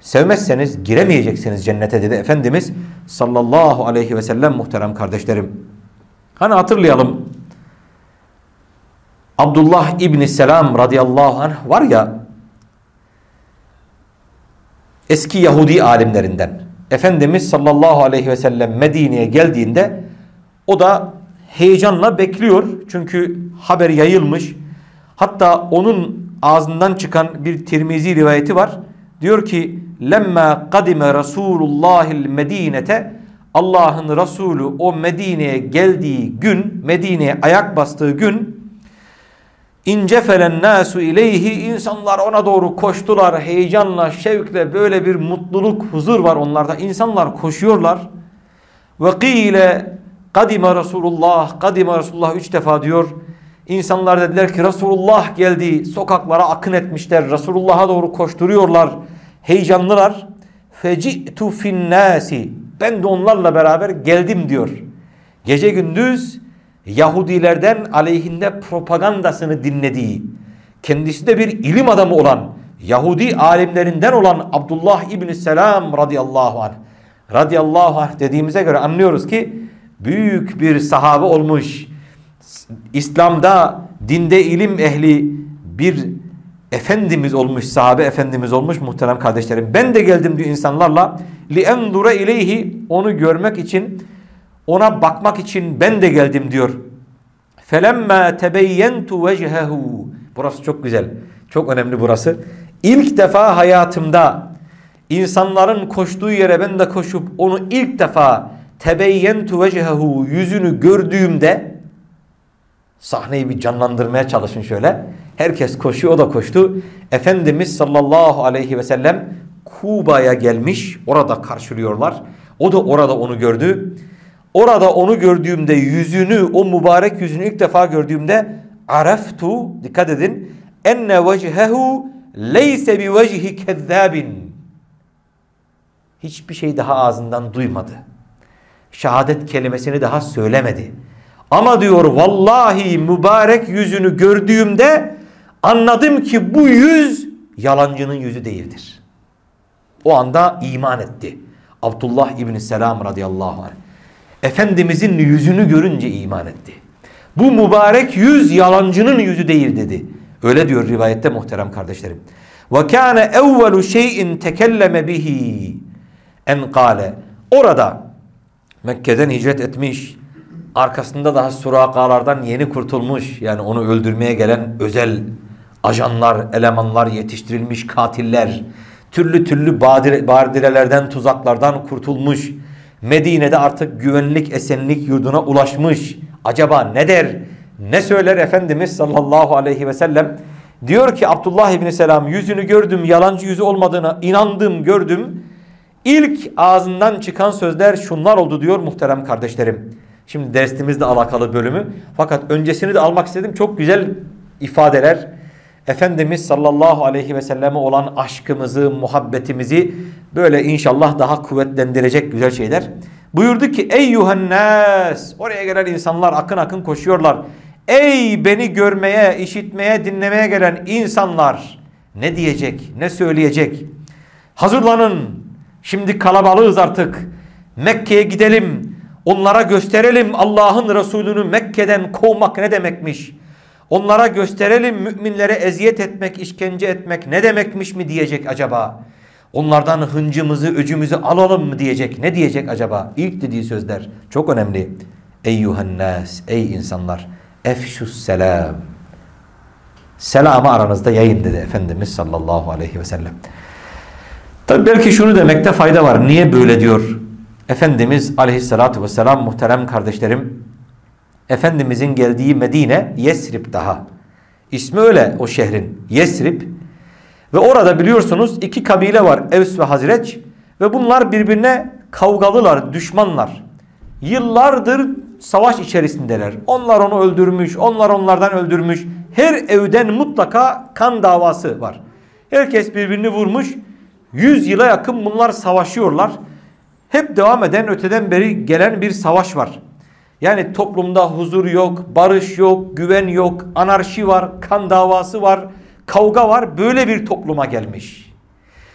Sevmezseniz giremeyeceksiniz cennete dedi Efendimiz sallallahu aleyhi ve sellem muhterem kardeşlerim. Hani hatırlayalım. Abdullah İbni Selam radıyallahu anh var ya eski Yahudi alimlerinden. Efendimiz sallallahu aleyhi ve sellem Medine'ye geldiğinde o da heyecanla bekliyor. Çünkü haber yayılmış. Hatta onun ağzından çıkan bir Tirmizi rivayeti var. Diyor ki lemma kadime Resulullahil Medinete Allah'ın Resulü o Medine'ye geldiği gün, Medine'ye ayak bastığı gün İncefelen nasu ileyhi insanlar ona doğru koştular heyecanla, şevkle böyle bir mutluluk, huzur var onlarda. İnsanlar koşuyorlar. Ve kıyle kadime Resulullah, kadime Resulullah üç defa diyor. İnsanlar dediler ki Resulullah geldi. Sokaklara akın etmişler. Resulullah'a doğru koşturuyorlar. Heyecanlılar. Feci'tu finnâsi. Ben de onlarla beraber geldim diyor. Gece gündüz Yahudilerden aleyhinde propagandasını dinlediği, kendisi de bir ilim adamı olan, Yahudi alimlerinden olan Abdullah İbni Selam radıyallahu anh. Radıyallahu anh dediğimize göre anlıyoruz ki büyük bir sahabe olmuş. İslam'da, dinde ilim ehli bir efendimiz olmuş, sahabe efendimiz olmuş muhterem kardeşlerim. Ben de geldim diyor insanlarla. Endura ileyhi onu görmek için ona bakmak için ben de geldim diyor. Felemma tebeyyentu vecehehu. Burası çok güzel. Çok önemli burası. İlk defa hayatımda insanların koştuğu yere ben de koşup onu ilk defa tebeyyentu vecehehu yüzünü gördüğümde sahneyi bir canlandırmaya çalışın şöyle. Herkes koşuyor o da koştu. Efendimiz sallallahu aleyhi ve sellem Kuba'ya gelmiş. Orada karşılıyorlar. O da orada onu gördü. Orada onu gördüğümde yüzünü o mübarek yüzünü ilk defa gördüğümde araftu dikkat edin enne vecehehu leyse bi vecihi kezzabin hiçbir şey daha ağzından duymadı. Şehadet kelimesini daha söylemedi. Ama diyor vallahi mübarek yüzünü gördüğümde anladım ki bu yüz yalancının yüzü değildir. O anda iman etti. Abdullah İbni Selam radıyallahu anh. Efendimizin yüzünü görünce iman etti. Bu mübarek yüz yalancının yüzü değil dedi. Öyle diyor rivayette muhterem kardeşlerim. Ve kâne evvelu şeyin tekelleme bihi en kâle. Orada Mekke'den hicret etmiş. Arkasında daha surakalardan yeni kurtulmuş. Yani onu öldürmeye gelen özel ajanlar, elemanlar yetiştirilmiş katiller. Türlü türlü badirelerden, tuzaklardan kurtulmuş Medine'de artık güvenlik, esenlik yurduna ulaşmış. Acaba ne der? Ne söyler Efendimiz sallallahu aleyhi ve sellem? Diyor ki Abdullah İbni Selam yüzünü gördüm, yalancı yüzü olmadığına inandım, gördüm. İlk ağzından çıkan sözler şunlar oldu diyor muhterem kardeşlerim. Şimdi dersimizle alakalı bölümü. Fakat öncesini de almak istedim. Çok güzel ifadeler. Efendimiz sallallahu aleyhi ve selleme olan aşkımızı, muhabbetimizi böyle inşallah daha kuvvetlendirecek güzel şeyler. Buyurdu ki ey yuhannas oraya gelen insanlar akın akın koşuyorlar. Ey beni görmeye, işitmeye, dinlemeye gelen insanlar ne diyecek, ne söyleyecek? Hazırlanın. Şimdi kalabalığız artık. Mekke'ye gidelim. Onlara gösterelim Allah'ın Resulünü Mekke'den kovmak ne demekmiş? Onlara gösterelim müminlere eziyet etmek, işkence etmek ne demekmiş mi diyecek acaba? Onlardan hıncımızı, öcümüzü alalım mı diyecek? Ne diyecek acaba? İlk dediği sözler çok önemli. Eyyuhannas, ey insanlar. Efşus selam. Selamı aranızda yayın dedi Efendimiz sallallahu aleyhi ve sellem. Tabi belki şunu demekte fayda var. Niye böyle diyor? Efendimiz aleyhissalatu vesselam muhterem kardeşlerim Efendimizin geldiği Medine Yesrib daha. İsmi öyle o şehrin Yesrib. Ve orada biliyorsunuz iki kabile var Evs ve Hazreç. Ve bunlar birbirine kavgalılar, düşmanlar. Yıllardır savaş içerisindeler. Onlar onu öldürmüş, onlar onlardan öldürmüş. Her evden mutlaka kan davası var. Herkes birbirini vurmuş. Yüz yıla yakın bunlar savaşıyorlar. Hep devam eden öteden beri gelen bir savaş var. Yani toplumda huzur yok, barış yok, güven yok, anarşi var, kan davası var, kavga var. Böyle bir topluma gelmiş.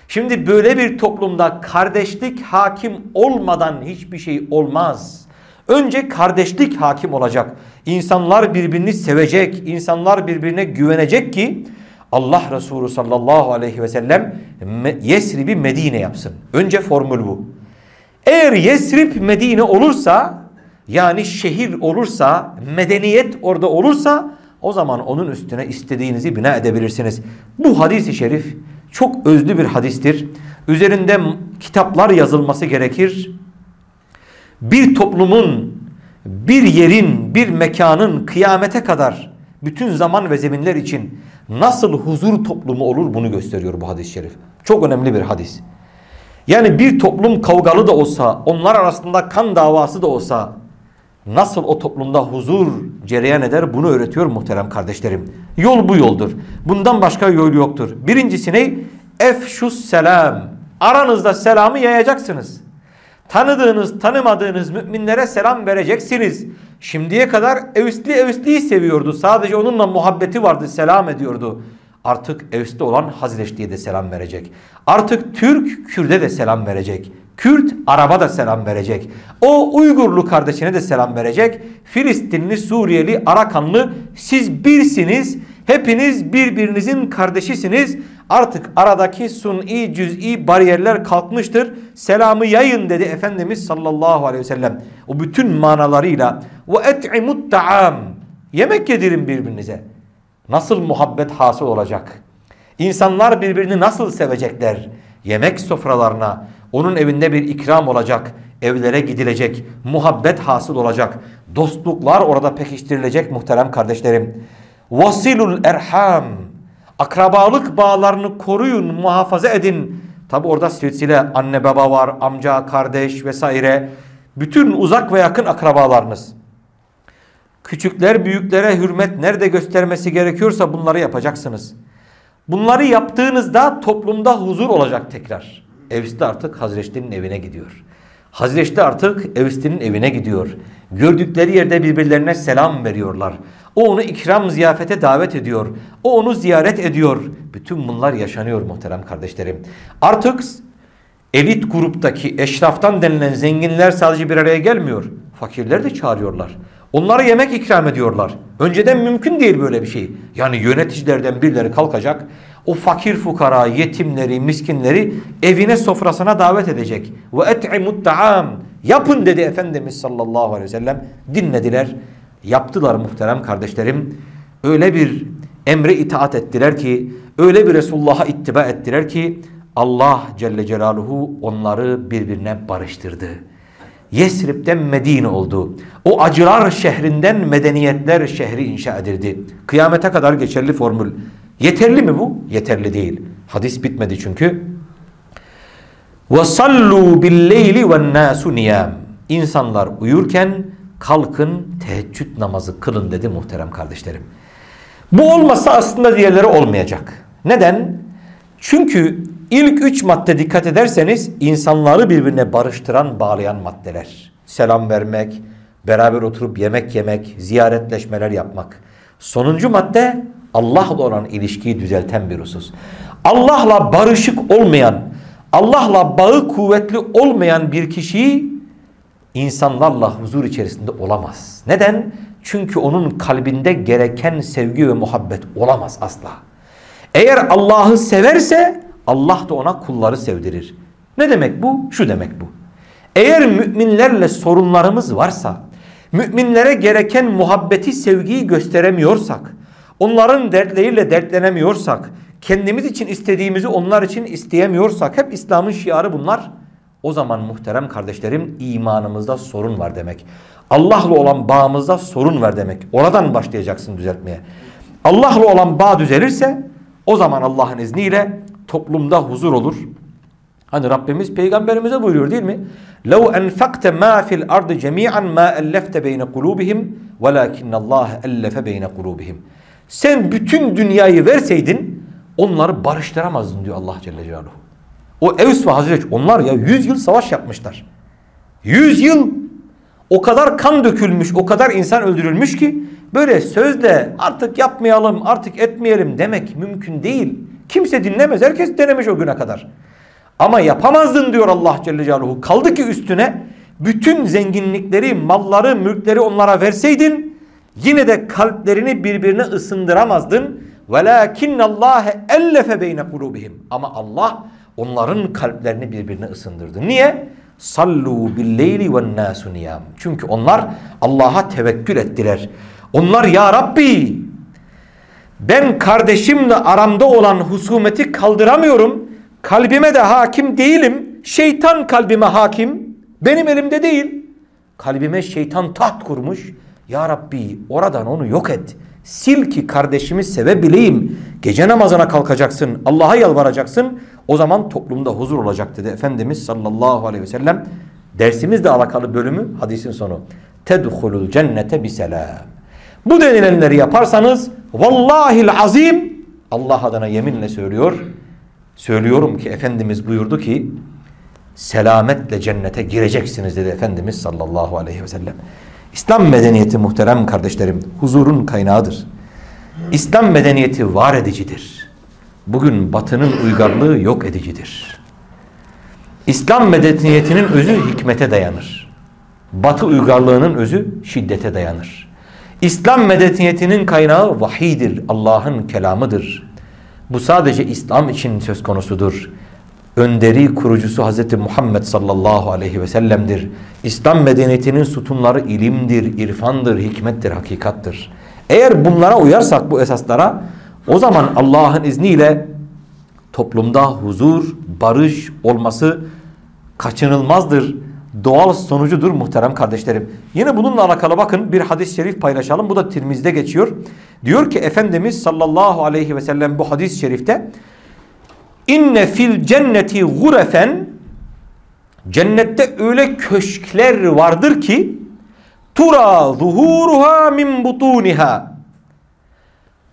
Şimdi böyle bir toplumda kardeşlik hakim olmadan hiçbir şey olmaz. Önce kardeşlik hakim olacak. İnsanlar birbirini sevecek, insanlar birbirine güvenecek ki Allah Resulü sallallahu aleyhi ve sellem Yesrib'i Medine yapsın. Önce formül bu. Eğer Yesrib Medine olursa yani şehir olursa, medeniyet orada olursa o zaman onun üstüne istediğinizi bina edebilirsiniz. Bu hadisi şerif Çok özlü bir hadistir. Üzerinde kitaplar yazılması gerekir. Bir toplumun, bir yerin, bir mekanın kıyamete kadar bütün zaman ve zeminler için nasıl huzur toplumu olur bunu gösteriyor bu hadis-i şerif. Çok önemli bir hadis. Yani bir toplum kavgalı da olsa, onlar arasında kan davası da olsa nasıl o toplumda huzur cereyan eder bunu öğretiyor muhterem kardeşlerim. Yol bu yoldur. Bundan başka yol yoktur. Birincisi ne? Efşus selam. Aranızda selamı yayacaksınız. Tanıdığınız, tanımadığınız müminlere selam vereceksiniz. Şimdiye kadar Evsli Evsli'yi seviyordu. Sadece onunla muhabbeti vardı, selam ediyordu. Artık Evsli olan Hazreçli'ye de selam verecek. Artık Türk Kürt'e de selam verecek. Kürt Arap'a da selam verecek. O Uygurlu kardeşine de selam verecek. Filistinli, Suriyeli, Arakanlı siz birsiniz. Hepiniz birbirinizin kardeşisiniz. Artık aradaki suni cüz'i bariyerler kalkmıştır. Selamı yayın dedi Efendimiz sallallahu aleyhi ve sellem. O bütün manalarıyla ve et'imut ta'am. Yemek yedirin birbirinize. Nasıl muhabbet hasıl olacak? İnsanlar birbirini nasıl sevecekler? Yemek sofralarına, onun evinde bir ikram olacak, evlere gidilecek, muhabbet hasıl olacak, dostluklar orada pekiştirilecek muhterem kardeşlerim. Vasilul erham, akrabalık bağlarını koruyun, muhafaza edin. Tabi orada silsile anne baba var, amca, kardeş vesaire. Bütün uzak ve yakın akrabalarınız. Küçükler büyüklere hürmet nerede göstermesi gerekiyorsa bunları yapacaksınız. Bunları yaptığınızda toplumda huzur olacak tekrar. Evsli artık Hazreçli'nin evine gidiyor. Hazreçli artık Evsli'nin evine gidiyor. Gördükleri yerde birbirlerine selam veriyorlar. O onu ikram ziyafete davet ediyor. O onu ziyaret ediyor. Bütün bunlar yaşanıyor muhterem kardeşlerim. Artık elit gruptaki eşraftan denilen zenginler sadece bir araya gelmiyor. Fakirler de çağırıyorlar. Onlara yemek ikram ediyorlar. Önceden mümkün değil böyle bir şey. Yani yöneticilerden birileri kalkacak. O fakir fukara, yetimleri, miskinleri evine sofrasına davet edecek. Ve et'imut ta'am. Yapın dedi Efendimiz sallallahu aleyhi ve sellem. Dinlediler Yaptılar muhterem kardeşlerim. Öyle bir emre itaat ettiler ki, öyle bir Resulullah'a ittiba ettiler ki Allah Celle Celaluhu onları birbirine barıştırdı. Yesrib'den Medine oldu. O acılar şehrinden medeniyetler şehri inşa edildi. Kıyamete kadar geçerli formül. Yeterli mi bu? Yeterli değil. Hadis bitmedi çünkü. وَصَلُّوا بِالْلَيْلِ وَالنَّاسُ نِيَامٍ İnsanlar uyurken kalkın teheccüd namazı kılın dedi muhterem kardeşlerim. Bu olmasa aslında diğerleri olmayacak. Neden? Çünkü ilk üç madde dikkat ederseniz insanları birbirine barıştıran, bağlayan maddeler. Selam vermek, beraber oturup yemek yemek, ziyaretleşmeler yapmak. Sonuncu madde Allah'la olan ilişkiyi düzelten bir husus. Allah'la barışık olmayan, Allah'la bağı kuvvetli olmayan bir kişiyi insanlarla huzur içerisinde olamaz. Neden? Çünkü onun kalbinde gereken sevgi ve muhabbet olamaz asla. Eğer Allah'ı severse Allah da ona kulları sevdirir. Ne demek bu? Şu demek bu. Eğer müminlerle sorunlarımız varsa, müminlere gereken muhabbeti, sevgiyi gösteremiyorsak, onların dertleriyle dertlenemiyorsak, kendimiz için istediğimizi onlar için isteyemiyorsak, hep İslam'ın şiarı bunlar. O zaman muhterem kardeşlerim imanımızda sorun var demek. Allah'la olan bağımızda sorun var demek. Oradan başlayacaksın düzeltmeye. Allah'la olan bağ düzelirse o zaman Allah'ın izniyle toplumda huzur olur. Hani Rabbimiz peygamberimize buyuruyor değil mi? لَوْ أَنْفَقْتَ مَا فِي الْأَرْضِ جَمِيعًا مَا أَلَّفْتَ بَيْنَ قُلُوبِهِمْ وَلَاكِنَّ اللّٰهَ أَلَّفَ بَيْنَ قُلُوبِهِمْ Sen bütün dünyayı verseydin onları barıştıramazdın diyor Allah Celle Celaluhu. O Evs ve Hazreç onlar ya 100 yıl savaş yapmışlar. 100 yıl o kadar kan dökülmüş, o kadar insan öldürülmüş ki böyle sözle artık yapmayalım, artık etmeyelim demek mümkün değil. Kimse dinlemez. Herkes denemiş o güne kadar. Ama yapamazdın diyor Allah Celle Celaluhu. Kaldı ki üstüne bütün zenginlikleri, malları, mülkleri onlara verseydin yine de kalplerini birbirine ısındıramazdın. Velakin Allah ellefe beyne kulubihim. Ama Allah onların kalplerini birbirine ısındırdı. Niye? Sallu billeyli ve nasu. Çünkü onlar Allah'a tevekkül ettiler. Onlar ya Rabbi Ben kardeşimle aramda olan husumeti kaldıramıyorum. Kalbime de hakim değilim. Şeytan kalbime hakim. Benim elimde değil. Kalbime şeytan taht kurmuş. Ya Rabbi oradan onu yok et. Sil ki kardeşimi sevebileyim. Gece namazına kalkacaksın. Allah'a yalvaracaksın. O zaman toplumda huzur olacak dedi Efendimiz sallallahu aleyhi ve sellem. Dersimizle alakalı bölümü hadisin sonu. Tedhulul cennete biselam. Bu denilenleri yaparsanız vallahil azim Allah adına yeminle söylüyor. Söylüyorum ki Efendimiz buyurdu ki selametle cennete gireceksiniz dedi Efendimiz sallallahu aleyhi ve sellem. İslam medeniyeti muhterem kardeşlerim huzurun kaynağıdır. İslam medeniyeti var edicidir. Bugün batının uygarlığı yok edicidir. İslam medeniyetinin özü hikmete dayanır. Batı uygarlığının özü şiddete dayanır. İslam medeniyetinin kaynağı vahidir, Allah'ın kelamıdır. Bu sadece İslam için söz konusudur. Önderi kurucusu Hz. Muhammed sallallahu aleyhi ve sellem'dir. İslam medeniyetinin sütunları ilimdir, irfandır, hikmettir, hakikattır. Eğer bunlara uyarsak bu esaslara o zaman Allah'ın izniyle toplumda huzur, barış olması kaçınılmazdır. Doğal sonucudur muhterem kardeşlerim. Yine bununla alakalı bakın bir hadis-i şerif paylaşalım. Bu da Tirmiz'de geçiyor. Diyor ki Efendimiz sallallahu aleyhi ve sellem bu hadis-i şerifte İnne fil cenneti gurefen Cennette öyle köşkler vardır ki tura zuhuruha min butuniha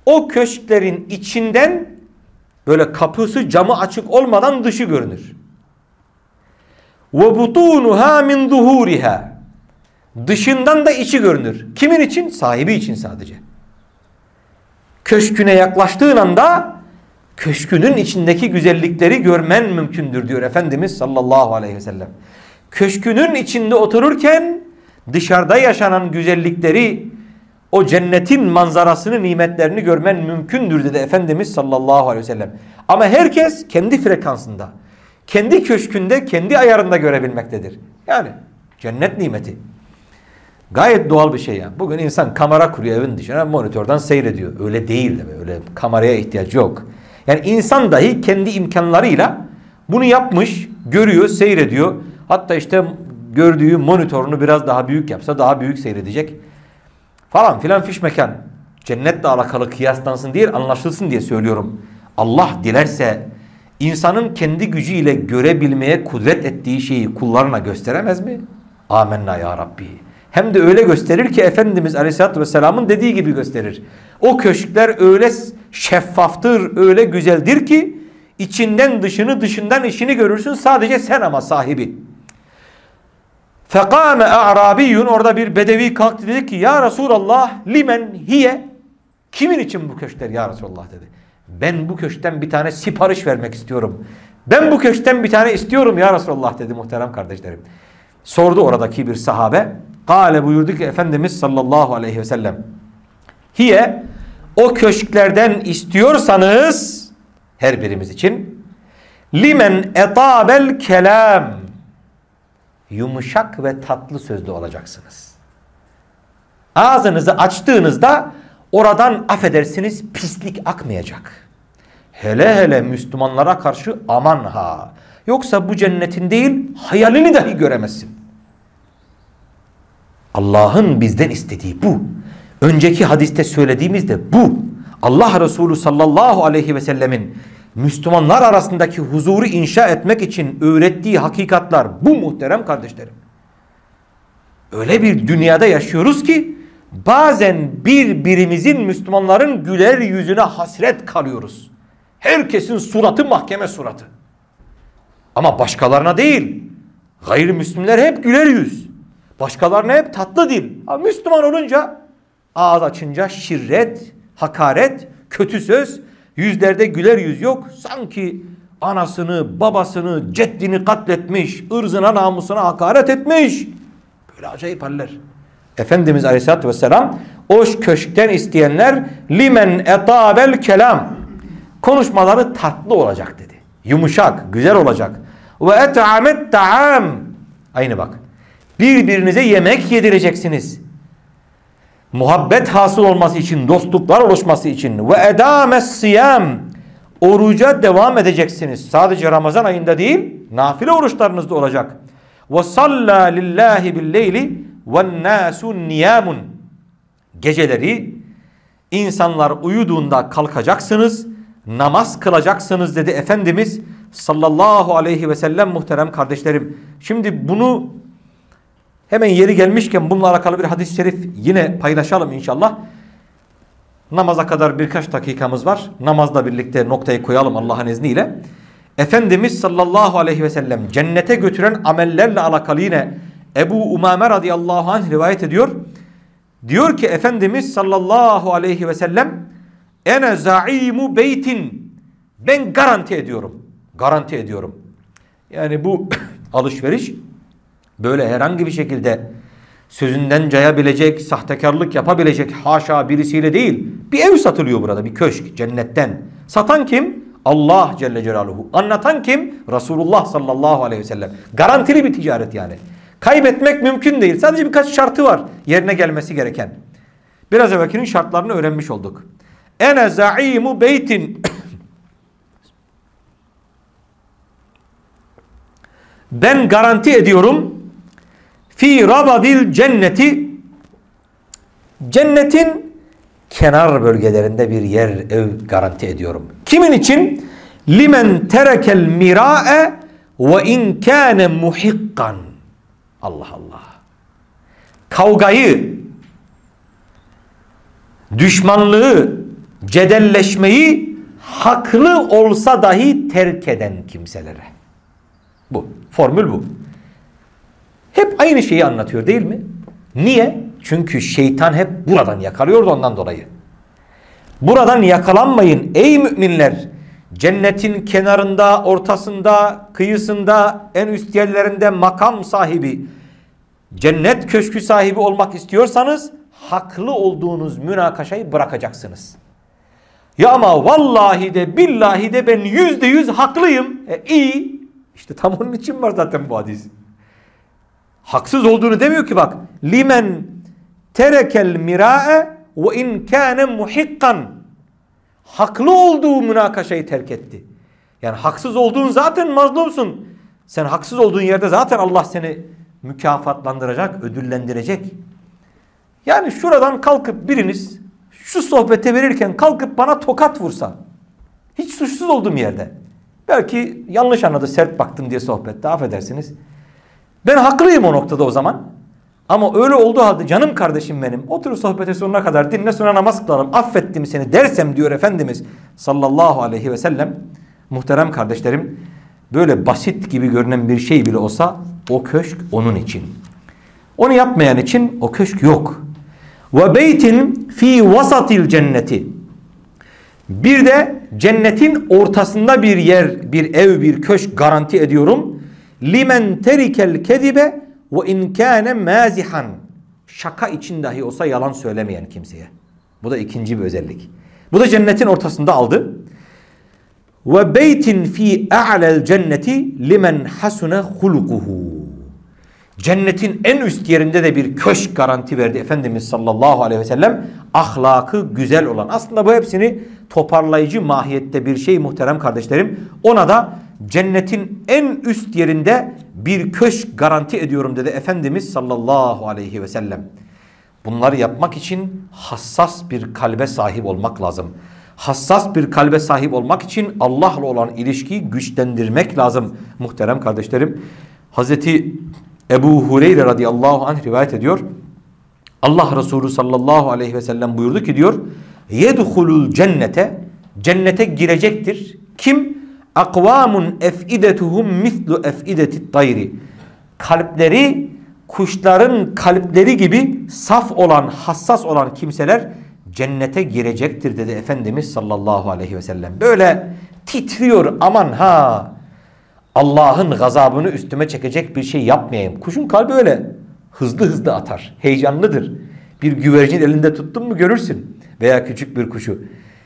o köşklerin içinden böyle kapısı camı açık olmadan dışı görünür. Ve butunuha min zuhuriha dışından da içi görünür. Kimin için? Sahibi için sadece. Köşküne yaklaştığın anda köşkünün içindeki güzellikleri görmen mümkündür diyor Efendimiz sallallahu aleyhi ve sellem. Köşkünün içinde otururken dışarıda yaşanan güzellikleri o cennetin manzarasını nimetlerini görmen mümkündür dedi Efendimiz sallallahu aleyhi ve sellem. Ama herkes kendi frekansında kendi köşkünde kendi ayarında görebilmektedir. Yani cennet nimeti. Gayet doğal bir şey ya. Bugün insan kamera kuruyor evin dışına monitörden seyrediyor. Öyle değil de öyle kameraya ihtiyaç yok. Yani insan dahi kendi imkanlarıyla bunu yapmış, görüyor, seyrediyor. Hatta işte gördüğü monitörünü biraz daha büyük yapsa daha büyük seyredecek. Falan filan fiş mekan. Cennetle alakalı kıyaslansın değil anlaşılsın diye söylüyorum. Allah dilerse insanın kendi gücüyle görebilmeye kudret ettiği şeyi kullarına gösteremez mi? Amenna ya Rabbi. Hem de öyle gösterir ki Efendimiz Aleyhisselatü Vesselam'ın dediği gibi gösterir. O köşkler öyle şeffaftır, öyle güzeldir ki içinden dışını dışından işini görürsün sadece sen ama sahibi. Fekame a'rabiyyun orada bir bedevi kalktı dedi ki ya Resulallah limen hiye kimin için bu köşkler ya Resulallah dedi. Ben bu köşkten bir tane sipariş vermek istiyorum. Ben bu köşkten bir tane istiyorum ya Resulallah dedi muhterem kardeşlerim. Sordu oradaki bir sahabe. Kale buyurdu ki Efendimiz sallallahu aleyhi ve sellem. Hiye o köşklerden istiyorsanız her birimiz için limen etabel kelam yumuşak ve tatlı sözlü olacaksınız. Ağzınızı açtığınızda oradan affedersiniz pislik akmayacak. Hele hele Müslümanlara karşı aman ha. Yoksa bu cennetin değil hayalini dahi göremezsin. Allah'ın bizden istediği bu. Önceki hadiste söylediğimiz de bu. Allah Resulü sallallahu aleyhi ve sellemin Müslümanlar arasındaki huzuru inşa etmek için öğrettiği hakikatlar bu muhterem kardeşlerim. Öyle bir dünyada yaşıyoruz ki bazen birbirimizin Müslümanların güler yüzüne hasret kalıyoruz. Herkesin suratı mahkeme suratı. Ama başkalarına değil. Gayrimüslimler hep güler yüz. Başkalarına hep tatlı dil. Ama Müslüman olunca ağız açınca şirret, hakaret, kötü söz, yüzlerde güler yüz yok. Sanki anasını, babasını, ceddini katletmiş, ırzına, namusuna hakaret etmiş. Böyle acayip haller. Efendimiz Aleyhisselatü Vesselam o köşkten isteyenler limen etabel kelam konuşmaları tatlı olacak dedi. Yumuşak, güzel olacak. Ve et'amet ta'am aynı bak. Birbirinize yemek yedireceksiniz. muhabbet hasıl olması için, dostluklar oluşması için ve edames siyam oruca devam edeceksiniz. Sadece Ramazan ayında değil, nafile oruçlarınız da olacak. Ve salla lillahi billeyli ve nasun niyamun. Geceleri insanlar uyuduğunda kalkacaksınız, namaz kılacaksınız dedi Efendimiz sallallahu aleyhi ve sellem muhterem kardeşlerim. Şimdi bunu hemen yeri gelmişken bununla alakalı bir hadis-i şerif yine paylaşalım inşallah. Namaza kadar birkaç dakikamız var. Namazla birlikte noktayı koyalım Allah'ın izniyle. Efendimiz sallallahu aleyhi ve sellem cennete götüren amellerle alakalı yine Ebu Umame radıyallahu anh rivayet ediyor. Diyor ki Efendimiz sallallahu aleyhi ve sellem ene zaimu beytin ben garanti ediyorum. Garanti ediyorum. Yani bu alışveriş böyle herhangi bir şekilde sözünden cayabilecek, sahtekarlık yapabilecek haşa birisiyle değil. Bir ev satılıyor burada bir köşk cennetten. Satan kim? Allah Celle Celaluhu. Anlatan kim? Resulullah sallallahu aleyhi ve sellem. Garantili bir ticaret yani. Kaybetmek mümkün değil. Sadece birkaç şartı var yerine gelmesi gereken. Biraz evvelkinin şartlarını öğrenmiş olduk. Ene zaimu beytin Ben garanti ediyorum fi rabadil cenneti cennetin kenar bölgelerinde bir yer ev garanti ediyorum. Kimin için? Limen terekel mirae ve in kâne muhikkan. Allah Allah. Kavgayı, düşmanlığı, cedelleşmeyi haklı olsa dahi terk eden kimselere. Bu. Formül bu. Hep aynı şeyi anlatıyor değil mi? Niye? Çünkü şeytan hep buradan yakalıyordu ondan dolayı. Buradan yakalanmayın ey müminler. Cennetin kenarında, ortasında, kıyısında, en üst yerlerinde makam sahibi, cennet köşkü sahibi olmak istiyorsanız haklı olduğunuz münakaşayı bırakacaksınız. Ya ama vallahi de billahi de ben yüzde yüz haklıyım. E, iyi. İşte tam onun için var zaten bu hadis. Haksız olduğunu demiyor ki bak. Limen terekel mirae ve in kâne muhikkan. Haklı olduğu münakaşayı terk etti. Yani haksız olduğun zaten mazlumsun. Sen haksız olduğun yerde zaten Allah seni mükafatlandıracak, ödüllendirecek. Yani şuradan kalkıp biriniz şu sohbete verirken kalkıp bana tokat vursa. Hiç suçsuz olduğum yerde. Belki yanlış anladı sert baktım diye sohbette affedersiniz. Ben haklıyım o noktada o zaman. Ama öyle olduğu halde canım kardeşim benim otur sohbete sonuna kadar dinle sonra namaz kılalım affettim seni dersem diyor Efendimiz sallallahu aleyhi ve sellem. Muhterem kardeşlerim böyle basit gibi görünen bir şey bile olsa o köşk onun için. Onu yapmayan için o köşk yok. Ve beytin fi vasatil cenneti. Bir de cennetin ortasında bir yer, bir ev, bir köşk garanti ediyorum. Limen terikel kedibe ve in kâne mazihan. Şaka için dahi olsa yalan söylemeyen kimseye. Bu da ikinci bir özellik. Bu da cennetin ortasında aldı. Ve beytin fi a'lel cenneti limen hasune hulukuhu. Cennetin en üst yerinde de bir köşk garanti verdi Efendimiz sallallahu aleyhi ve sellem. Ahlakı güzel olan. Aslında bu hepsini toparlayıcı mahiyette bir şey muhterem kardeşlerim. Ona da cennetin en üst yerinde bir köşk garanti ediyorum dedi Efendimiz sallallahu aleyhi ve sellem. Bunları yapmak için hassas bir kalbe sahip olmak lazım. Hassas bir kalbe sahip olmak için Allah'la olan ilişkiyi güçlendirmek lazım muhterem kardeşlerim. Hazreti Ebu Hureyre radıyallahu anh rivayet ediyor. Allah Resulü sallallahu aleyhi ve sellem buyurdu ki diyor. Yedhulul cennete cennete girecektir. Kim? Akvamun efidetuhum mislu efidetit tayri. Kalpleri kuşların kalpleri gibi saf olan, hassas olan kimseler cennete girecektir dedi Efendimiz sallallahu aleyhi ve sellem. Böyle titriyor aman ha Allah'ın gazabını üstüme çekecek bir şey yapmayayım. Kuşun kalbi öyle hızlı hızlı atar. Heyecanlıdır. Bir güvercin elinde tuttun mu görürsün. Veya küçük bir kuşu.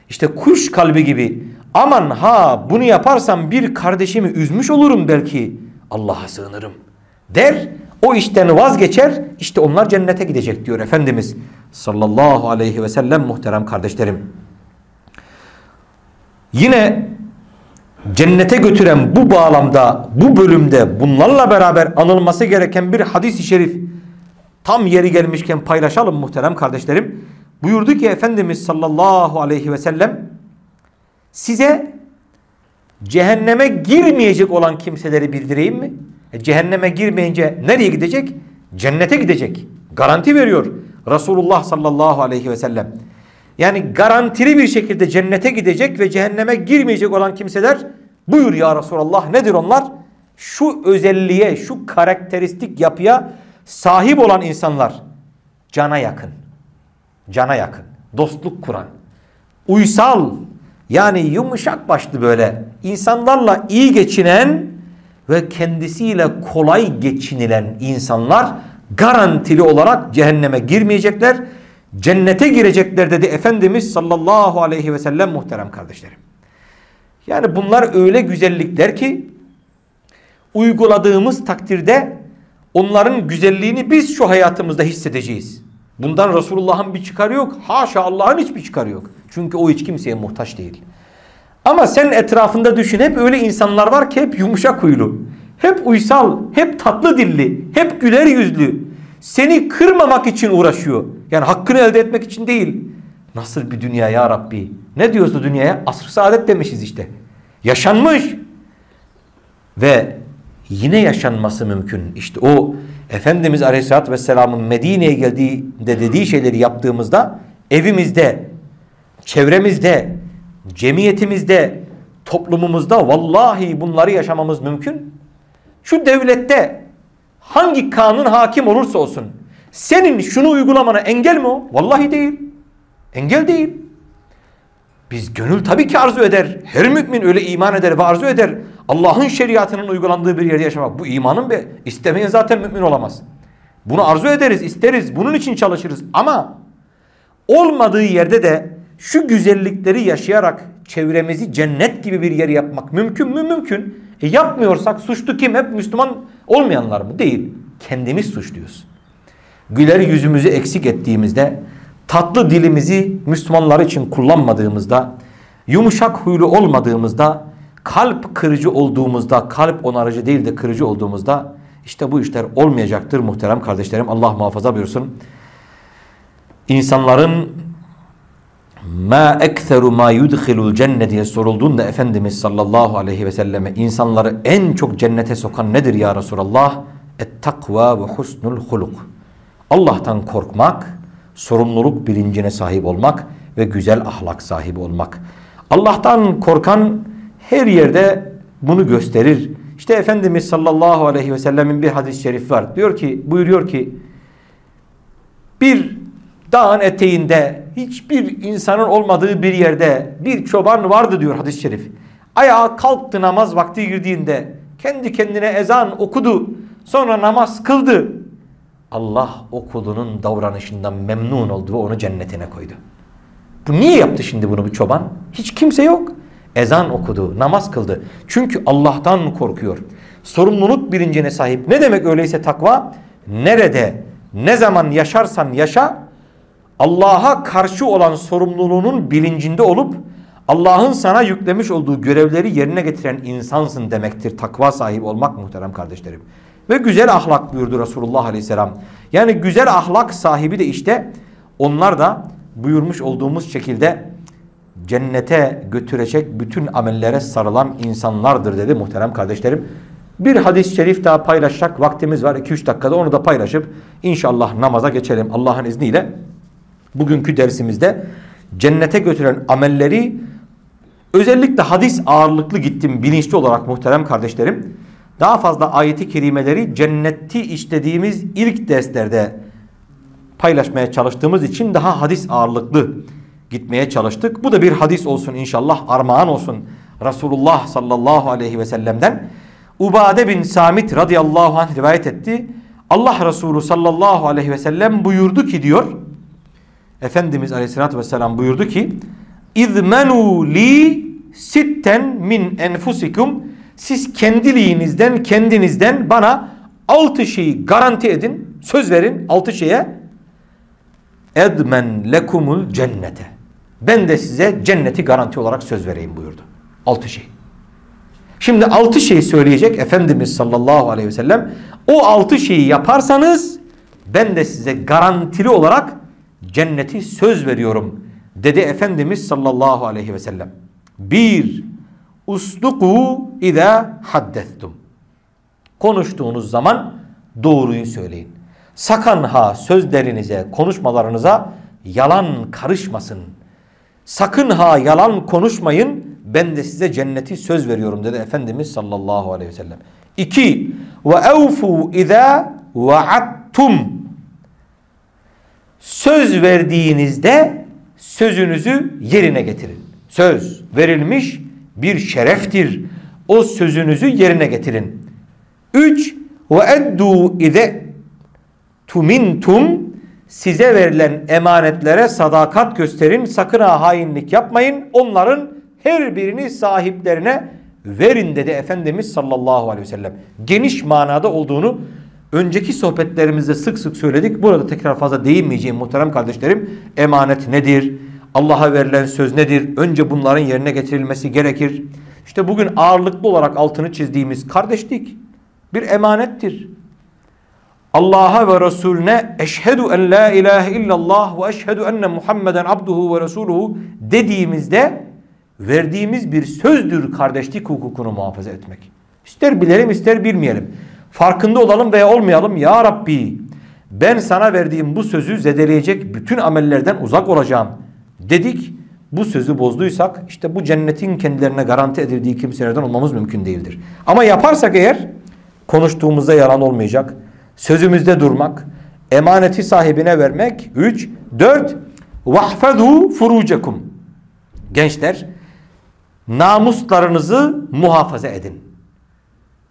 İşte kuş kalbi gibi aman ha bunu yaparsam bir kardeşimi üzmüş olurum belki. Allah'a sığınırım der. o işten vazgeçer işte onlar cennete gidecek diyor Efendimiz sallallahu aleyhi ve sellem muhterem kardeşlerim. Yine cennete götüren bu bağlamda bu bölümde bunlarla beraber anılması gereken bir hadis-i şerif tam yeri gelmişken paylaşalım muhterem kardeşlerim. Buyurdu ki Efendimiz sallallahu aleyhi ve sellem size cehenneme girmeyecek olan kimseleri bildireyim mi? E, cehenneme girmeyince nereye gidecek? Cennete gidecek. Garanti veriyor Resulullah sallallahu aleyhi ve sellem. Yani garantili bir şekilde cennete gidecek ve cehenneme girmeyecek olan kimseler buyur ya Resulallah nedir onlar? Şu özelliğe, şu karakteristik yapıya sahip olan insanlar cana yakın. Cana yakın. Dostluk kuran. Uysal yani yumuşak başlı böyle insanlarla iyi geçinen ve kendisiyle kolay geçinilen insanlar garantili olarak cehenneme girmeyecekler. Cennete girecekler dedi Efendimiz sallallahu aleyhi ve sellem muhterem kardeşlerim. Yani bunlar öyle güzellikler ki uyguladığımız takdirde onların güzelliğini biz şu hayatımızda hissedeceğiz. Bundan Resulullah'ın bir çıkarı yok. Haşa Allah'ın hiçbir çıkarı yok. Çünkü o hiç kimseye muhtaç değil. Ama sen etrafında düşün hep öyle insanlar var ki hep yumuşak huylu. Hep uysal, hep tatlı dilli, hep güler yüzlü. Seni kırmamak için uğraşıyor. Yani hakkını elde etmek için değil. Nasıl bir dünya ya Rabbi? Ne diyoruz dünyaya? Asr-ı saadet demişiz işte. Yaşanmış. Ve yine yaşanması mümkün. İşte o Efendimiz Aleyhisselatü Vesselam'ın Medine'ye geldiğinde dediği şeyleri yaptığımızda evimizde, çevremizde, cemiyetimizde, toplumumuzda vallahi bunları yaşamamız mümkün. Şu devlette hangi kanun hakim olursa olsun senin şunu uygulamana engel mi o? Vallahi değil. Engel değil. Biz gönül tabii ki arzu eder. Her mümin öyle iman eder ve arzu eder. Allah'ın şeriatının uygulandığı bir yerde yaşamak. Bu imanın be. İstemeyen zaten mümin olamaz. Bunu arzu ederiz, isteriz. Bunun için çalışırız. Ama olmadığı yerde de şu güzellikleri yaşayarak çevremizi cennet gibi bir yer yapmak mümkün mü? Mümkün. E yapmıyorsak suçlu kim? Hep Müslüman olmayanlar mı? Değil. Kendimiz suçluyuz. Güler yüzümüzü eksik ettiğimizde, tatlı dilimizi Müslümanlar için kullanmadığımızda, yumuşak huylu olmadığımızda, kalp kırıcı olduğumuzda, kalp onarıcı değil de kırıcı olduğumuzda işte bu işler olmayacaktır muhterem kardeşlerim. Allah muhafaza buyursun. İnsanların ma ekseru ma yudkhilul cennet diye sorulduğunda Efendimiz sallallahu aleyhi ve selleme insanları en çok cennete sokan nedir ya Resulallah? Et takva ve husnul huluk. Allah'tan korkmak, sorumluluk bilincine sahip olmak ve güzel ahlak sahibi olmak. Allah'tan korkan her yerde bunu gösterir. İşte Efendimiz sallallahu aleyhi ve sellemin bir hadis-i şerif var. Diyor ki, buyuruyor ki bir dağın eteğinde hiçbir insanın olmadığı bir yerde bir çoban vardı diyor hadis-i şerif. Ayağa kalktı namaz vakti girdiğinde kendi kendine ezan okudu. Sonra namaz kıldı. Allah o kulunun davranışından memnun oldu ve onu cennetine koydu. Bu niye yaptı şimdi bunu bu çoban? Hiç kimse yok. Ezan okudu, namaz kıldı. Çünkü Allah'tan korkuyor. Sorumluluk bilincine sahip. Ne demek öyleyse takva? Nerede, ne zaman yaşarsan yaşa, Allah'a karşı olan sorumluluğunun bilincinde olup Allah'ın sana yüklemiş olduğu görevleri yerine getiren insansın demektir. Takva sahibi olmak muhterem kardeşlerim. Ve güzel ahlak buyurdu Resulullah Aleyhisselam. Yani güzel ahlak sahibi de işte onlar da buyurmuş olduğumuz şekilde cennete götürecek bütün amellere sarılan insanlardır dedi muhterem kardeşlerim. Bir hadis-i şerif daha paylaşacak vaktimiz var 2-3 dakikada onu da paylaşıp inşallah namaza geçelim Allah'ın izniyle. Bugünkü dersimizde cennete götüren amelleri özellikle hadis ağırlıklı gittim bilinçli olarak muhterem kardeşlerim. Daha fazla ayeti kerimeleri cenneti işlediğimiz ilk derslerde paylaşmaya çalıştığımız için daha hadis ağırlıklı gitmeye çalıştık. Bu da bir hadis olsun inşallah armağan olsun Resulullah sallallahu aleyhi ve sellem'den. Ubade bin Samit radıyallahu anh rivayet etti. Allah Resulü sallallahu aleyhi ve sellem buyurdu ki diyor. Efendimiz aleyhissalatü vesselam buyurdu ki İzmenu li sitten min enfusikum siz kendiliğinizden kendinizden bana altı şeyi garanti edin, söz verin altı şeye. Edmen lekumul cennete. Ben de size cenneti garanti olarak söz vereyim buyurdu. Altı şey. Şimdi altı şey söyleyecek Efendimiz sallallahu aleyhi ve sellem. O altı şeyi yaparsanız ben de size garantili olarak cenneti söz veriyorum dedi Efendimiz sallallahu aleyhi ve sellem. Bir, usduku ida haddettum. Konuştuğunuz zaman doğruyu söyleyin. Sakın ha sözlerinize, konuşmalarınıza yalan karışmasın. Sakın ha yalan konuşmayın. Ben de size cenneti söz veriyorum dedi Efendimiz sallallahu aleyhi ve sellem. İki, ve evfu izâ vaattum. Söz verdiğinizde sözünüzü yerine getirin. Söz verilmiş bir şereftir. O sözünüzü yerine getirin. Üç, ve eddu ize tumintum size verilen emanetlere sadakat gösterin. Sakın ha hainlik yapmayın. Onların her birini sahiplerine verin dedi Efendimiz sallallahu aleyhi ve sellem. Geniş manada olduğunu önceki sohbetlerimizde sık sık söyledik. Burada tekrar fazla değinmeyeceğim muhterem kardeşlerim. Emanet nedir? Allah'a verilen söz nedir? Önce bunların yerine getirilmesi gerekir. İşte bugün ağırlıklı olarak altını çizdiğimiz kardeşlik bir emanettir. Allah'a ve Resulüne eşhedü en la ilahe illallah ve eşhedü enne Muhammeden abduhu ve resuluhu dediğimizde verdiğimiz bir sözdür kardeşlik hukukunu muhafaza etmek. İster bilelim ister bilmeyelim. Farkında olalım veya olmayalım. Ya Rabbi ben sana verdiğim bu sözü zedeleyecek bütün amellerden uzak olacağım dedik. Bu sözü bozduysak işte bu cennetin kendilerine garanti edildiği kimselerden olmamız mümkün değildir. Ama yaparsak eğer konuştuğumuzda yalan olmayacak. Sözümüzde durmak, emaneti sahibine vermek. Üç, dört, vahfedu furucekum. Gençler, namuslarınızı muhafaza edin.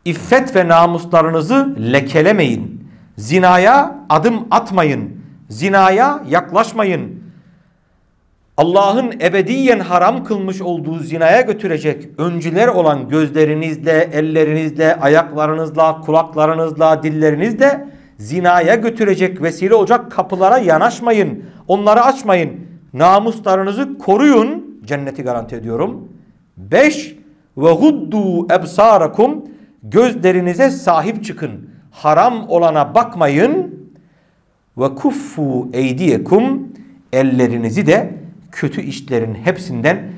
İffet ve namuslarınızı lekelemeyin. Zinaya adım atmayın. Zinaya yaklaşmayın. Allah'ın ebediyen haram kılmış olduğu zinaya götürecek öncüler olan gözlerinizle, ellerinizle, ayaklarınızla, kulaklarınızla, dillerinizle zinaya götürecek vesile olacak kapılara yanaşmayın. Onları açmayın. Namuslarınızı koruyun. Cenneti garanti ediyorum. Beş ve huddu ebsarakum gözlerinize sahip çıkın. Haram olana bakmayın. Ve kuffu eydiyekum ellerinizi de kötü işlerin hepsinden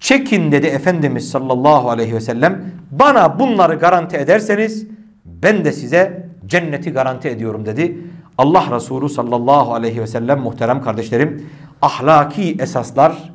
çekin dedi Efendimiz sallallahu aleyhi ve sellem. Bana bunları garanti ederseniz ben de size cenneti garanti ediyorum dedi. Allah Resulü sallallahu aleyhi ve sellem muhterem kardeşlerim ahlaki esaslar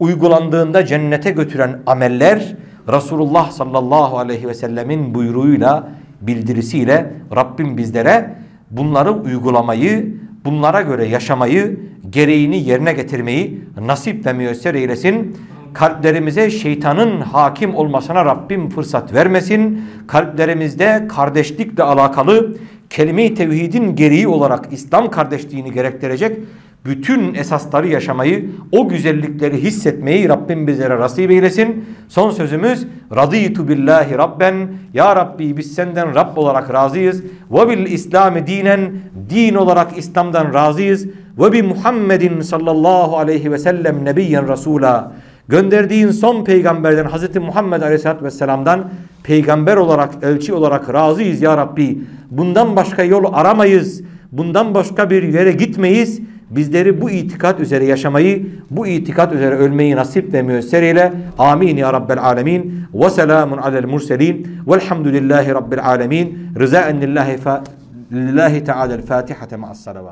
uygulandığında cennete götüren ameller Resulullah sallallahu aleyhi ve sellemin buyruğuyla bildirisiyle Rabbim bizlere bunları uygulamayı, bunlara göre yaşamayı, gereğini yerine getirmeyi nasip ve müyesser eylesin. Kalplerimize şeytanın hakim olmasına Rabbim fırsat vermesin. Kalplerimizde kardeşlikle alakalı kelime-i tevhidin gereği olarak İslam kardeşliğini gerektirecek bütün esasları yaşamayı, o güzellikleri hissetmeyi Rabbim bizlere nasip eylesin. Son sözümüz radıytu billahi rabben. Ya Rabbi biz senden Rabb olarak razıyız. Ve bil İslami dinen din olarak İslam'dan razıyız. Ve bi Muhammedin sallallahu aleyhi ve sellem nebiyyen rasula. Gönderdiğin son peygamberden Hazreti Muhammed aleyhissalatü vesselam'dan peygamber olarak, elçi olarak razıyız ya Rabbi. Bundan başka yol aramayız. Bundan başka bir yere gitmeyiz. Bizleri bu itikat üzere yaşamayı, bu itikat üzere ölmeyi nasip ve müyesser eyle. Amin ya Rabbel alemin. Ve selamun alel murselin. Velhamdülillahi Rabbil alemin. Rızaen lillahi, lillahi teala'l Fatihate ma'as salavat.